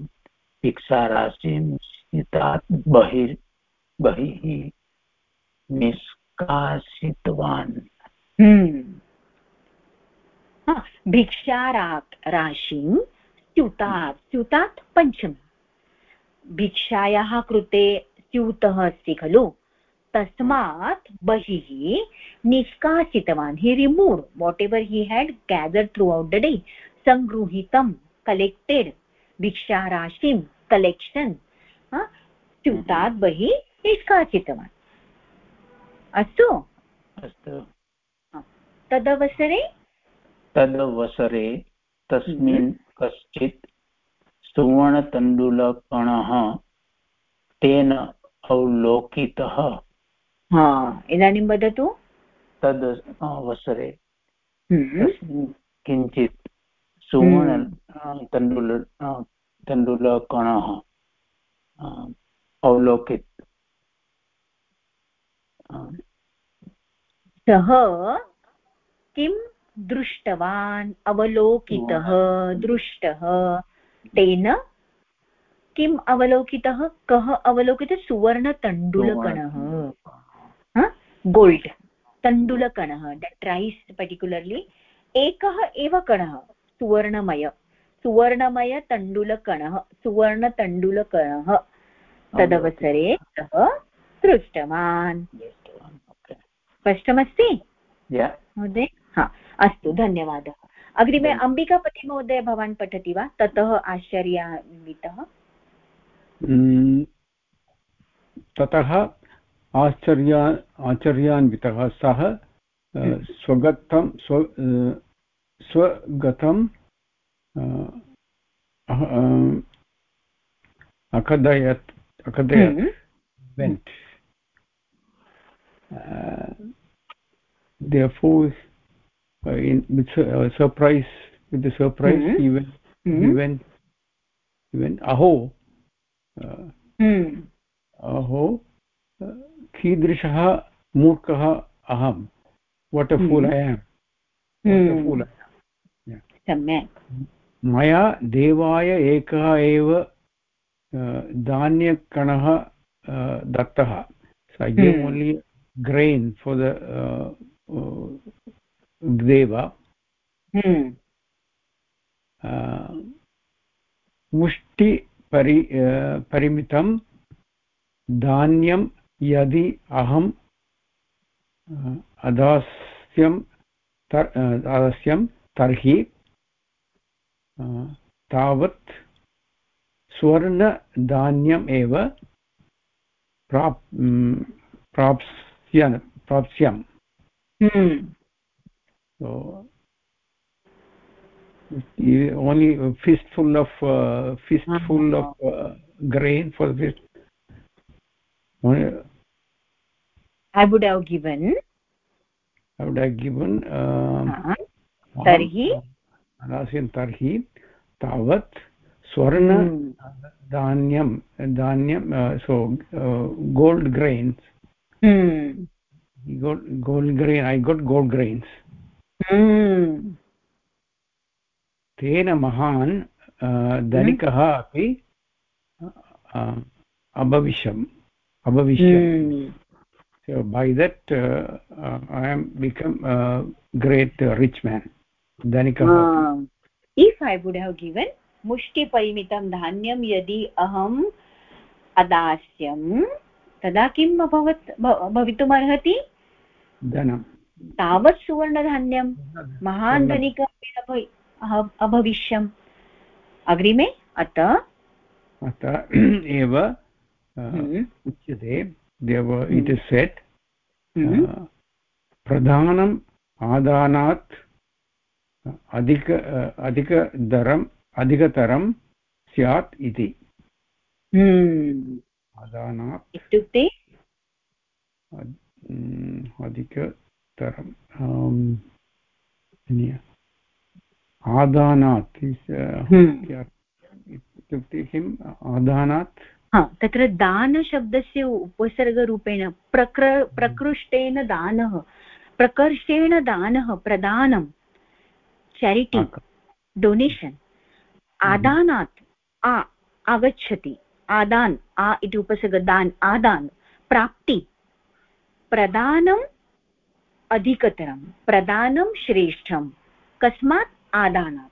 भिक्षाराशिं स्यूतात् बहिः बहिः निष्कासितवान्। भिक्षाराक् राशिं स्यूतात् स्यूतात् पञ्चमी भिक्षायाः कृते स्यूतः अस्ति खलु। तस्मात् बहिः निष्कासितवान्। He remove whatever he had gathered throughout the day सङ्गृहीतं collected भिक्षाराशिं कलेक्षन् स्यूतात् बहिः निष्कासितवान् अस्तु? अस्तु. तदवसरे? तदवसरे तस्मिन् हम्म। कश्चित् सुवर्णतण्डुलकणः तेन अवलोकितः। हा. इदानीं वदतु? तद् अवसरे हम्म। किञ्चित् सुवर्ण। तण्डुल तण्डुलकणः अवलोकित। सः किं दृष्टवान्? अवलोकितः दृष्टः। तेन किम् अवलोकितः? कः अवलोकितः? सुवर्णतण्डुलकणः। गोल्ड् तण्डुलकणः दट् रैस् पर्टिक्युलर्लि एकः एव कणः सुवर्णमय। सुवर्णमयतण्डुलकणः सुवर्णतण्डुलकणः तदवसरे सः दृष्टवान्। स्पष्टमस्ति? महोदय? हा अस्तु धन्यवादः। अग्रिमे अम्बिकापतिमहोदय भवान् पठति वा? ततः आश्चर्यान्वितः। ततः आश्चर्या आश्चर्यान्वितः सः स्वगतं स्व स्वगतं अकथयत् अकथयत् went uh, therefore uh, in with uh, surprise with the surprise mm -hmm. he went mm -hmm. he went aho uh, mm. aho कीदृशः मूर्खः अहं वट् अ फूल् ऐ एम् सम्यक् मया देवाय एकः एव धान्यकणः दत्तः so i gave hmm. only grain for the uh, uh, deva hmm. uh, मुष्टि परि परिमितं धान्यं यदि अहम् अदास्यं तर् अदास्यं तर्हि तावत् स्वर्णधान्यम् एव प्राप् प्राप्स्य प्राप्स्यम्। Only fistful of fistful of grain for अनासीन् तर्हि तावत् स्वर्ण हम्म। धान्यं धान्यं so gold grains gold grain I got gold grains तेन महान् धनिकः हम्म। अपि अभविष्यम् अभविष्यम्. By that I am become great rich man uh, if i would have given मुष्टिपरिमितं धान्यं यदि अहम् अदास्यं तदा किम् अभवत् भवितुमर्हति? धनं। तावत् सुवर्णधान्यं। महान् धनिकः अभविष्यम्। अग्रिमे? अत? अत एव हम्म। उच्यते। देव इट् इस् सेट् प्रधानम् आदानात् अधिक अधिकदरम् अधिकतरं स्यात् इति। हम्म। आदानात् इत्युक्ते? अधिकतरं आदानात् हम्म। इत्युक्ते किम्? आदानात्? तत्र दानशब्दस्य उपसर्गरूपेण प्रकृ प्रकृष्टेन दानः प्रकर्षेण दानः प्रदानं चैरिटी डोनेशन हाँ, हाँ। हम्म। आदानात् आ आगच्छति आदान् आ इति उपसर्ग दान् आदान् प्राप्ति प्रदानम् अधिकतरं प्रदानं श्रेष्ठं कस्मात् आदानात्।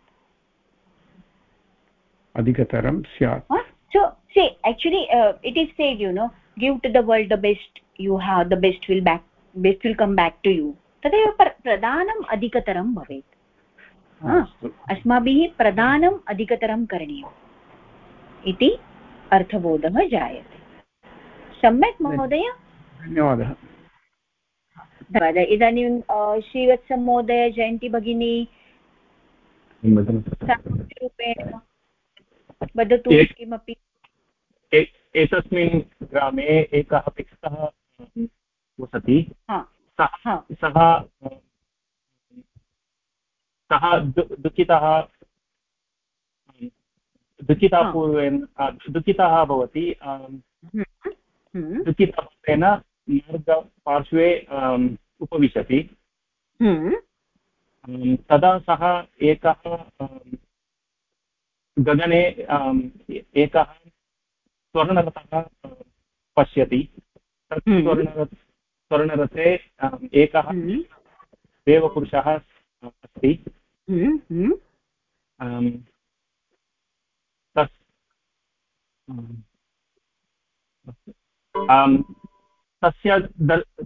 अधिकतरं स्यात्। So say actually it is said you know give to the world the best you have the best will back best will come back to you तदेव प्रदानम् अधिकतरं भवेत्। अस्माभिः प्रदानम् अधिकतरं करणीयम् इति अर्थबोधः जायते। सम्यक् महोदय? धन्यवादः। धन्यवादः। इदानीं श्रीवत्समहोदय जयन्ती भगिनी। रूपेण वदतु किमपि। एतस्मिन् ग्रामे एकः पिक्सः वसति। सः सः दुःखितः दुःखितः पूर्वेण दुःखितः भवति हम्म, हम्म। मार्गपार्श्वे उपविशति। हम्म। तदा सः एकः गगने एकः स्वर्णरथः पश्यति। तत् स्वर्णरथ स्वर्णरथे एकः देवपुरुषः अस्ति। तस् तस्य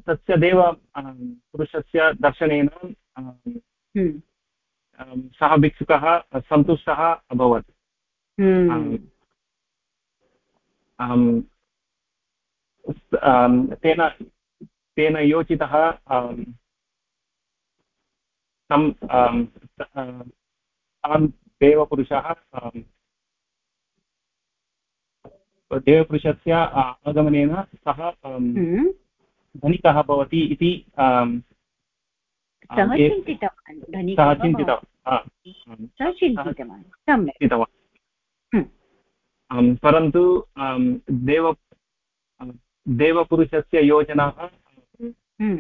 तस्य देव पुरुषस्य दर्शनेन सः भिक्षुकः सन्तुष्टः अभवत् तेन तेन योचितः तं तान् देवपुरुषः देवपुरुषस्य आगमनेन सः हम्म। धनिकः भवति इति सः चिन्तितवान् हम्म। परन्तु देव देवपुरुषस्य योजनाः हम्म।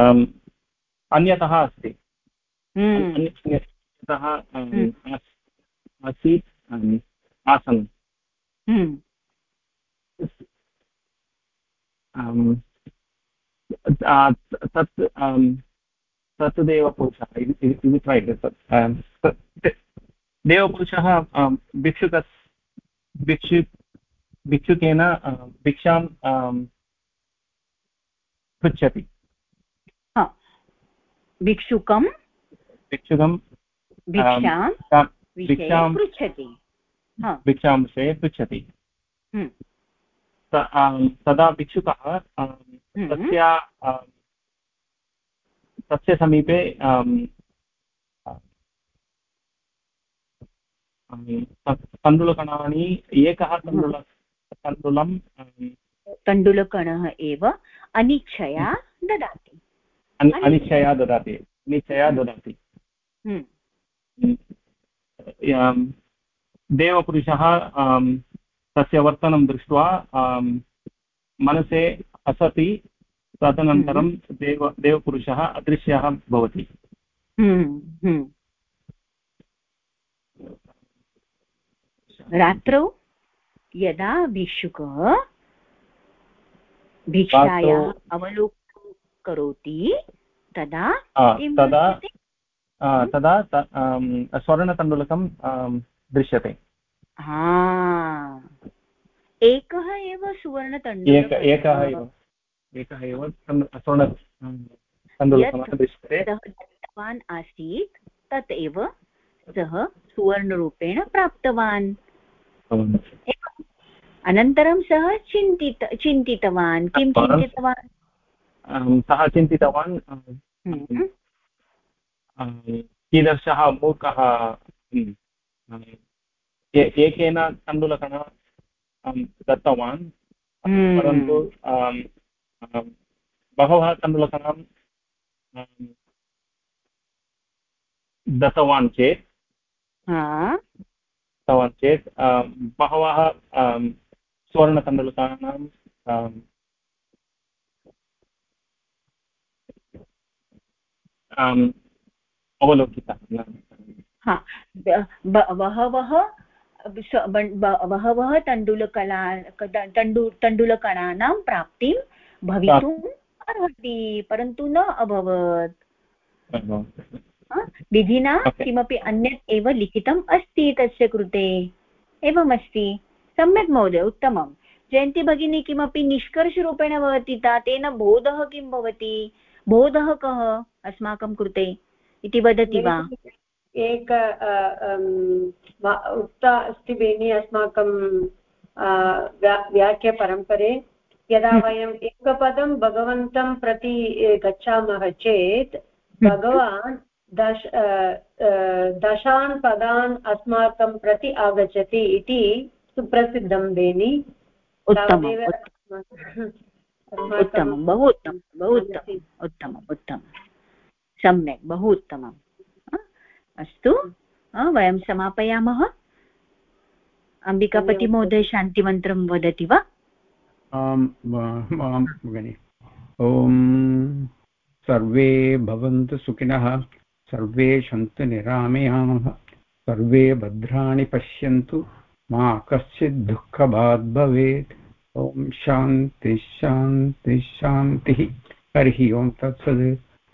अन्यतः अस्ति। अन्यतः आसीत् आसन्। तत् तत् देवपुरुषः इति देवपुरुषः भिक्षुक भिक्षु भिक्षुकेन भिक्षां पृच्छति। भिक्षुकं भिक्षुकं भिक्षां पृच्छति। भिक्षां विषये पृच्छति। हम्म। तदा भिक्षुकः हम्म। तस्य तस्य समीपे तण्डुलकणानि एकः तण्डुल तण्डुलं तण्डुलकणः एव अनिच्छया ददाति। अनिच्छया ददाति। अनिच्छया ददाति। हम्म। देवपुरुषः तस्य वर्तनं दृष्ट्वा मनसे हसति तदनन्तरं हम्म। देव देवपुरुषः अदृश्यः भवति। हम्म, रात्रौ यदा भिक्षुकः भिक्षायाः अवलोकनं करोति? तदा तदा तदा स्वर्णतण्डुलकं दृश्यते। एकः एव सुवर्णतण्डुलक एकः एव। एकः एव स्वर्ण दृश्यते। दत्तवान् आसीत् तत् एव सः सुवर्णरूपेण प्राप्तवान्। अनन्तरं सः चिन्तित चिन्तितवान्। किं चिन्तितवान्? सः चिन्तितवान् हम्म। कीदृशः मूर्खः एकेन तण्डुलकण दत्तवान् हम्म। परन्तु बहवः तण्डुलकणं दत्तवान् चेत् दत्तवान् चेत् बहवः सुवर्णतण्डुलकानां अवलोकितः बहवः बहवः तण्डुलकला तण्डु तण्डुलकणानां प्राप्तिं भवितुम् अर्हति परन्तु न अभवत् विधिना किमपि अन्यत् एव लिखितम् अस्ति तस्य कृते एवमस्ति सम्यक् महोदय उत्तमं जयन्ती भगिनी किमपि निष्कर्षरूपेण भवति ता तेन बोधः किं भवति बोधः कः अस्माकं कृते इति वदति वा? एक उक्ता अस्ति बेनि अस्माकं व्याख्यपरम्परे। यदा हम्म। वयम् एकपदं भगवन्तं प्रति गच्छामः चेत् हम्म। भगवान् दश दशान् पदान् अस्माकं प्रति आगच्छति इति सुप्रसिद्धं बेनि। उत्तमं बहु उत्तमं बहु उत्तमम् उत्तमम् उत्तमं सम्यक् बहु उत्तमम्। अस्तु वयं समापयामः। अम्बिकापतिमहोदय शान्तिमन्त्रं वदति वा? भगिनि। ॐ सर्वे भवन्तु सुखिनः सर्वे सन्तु निरामयाः सर्वे भद्राणि पश्यन्तु मा कश्चित् दुःखभाग् भवेत्। ॐ शान्तिः शान्तिः शान्तिः। हरिः ओं तत्सद्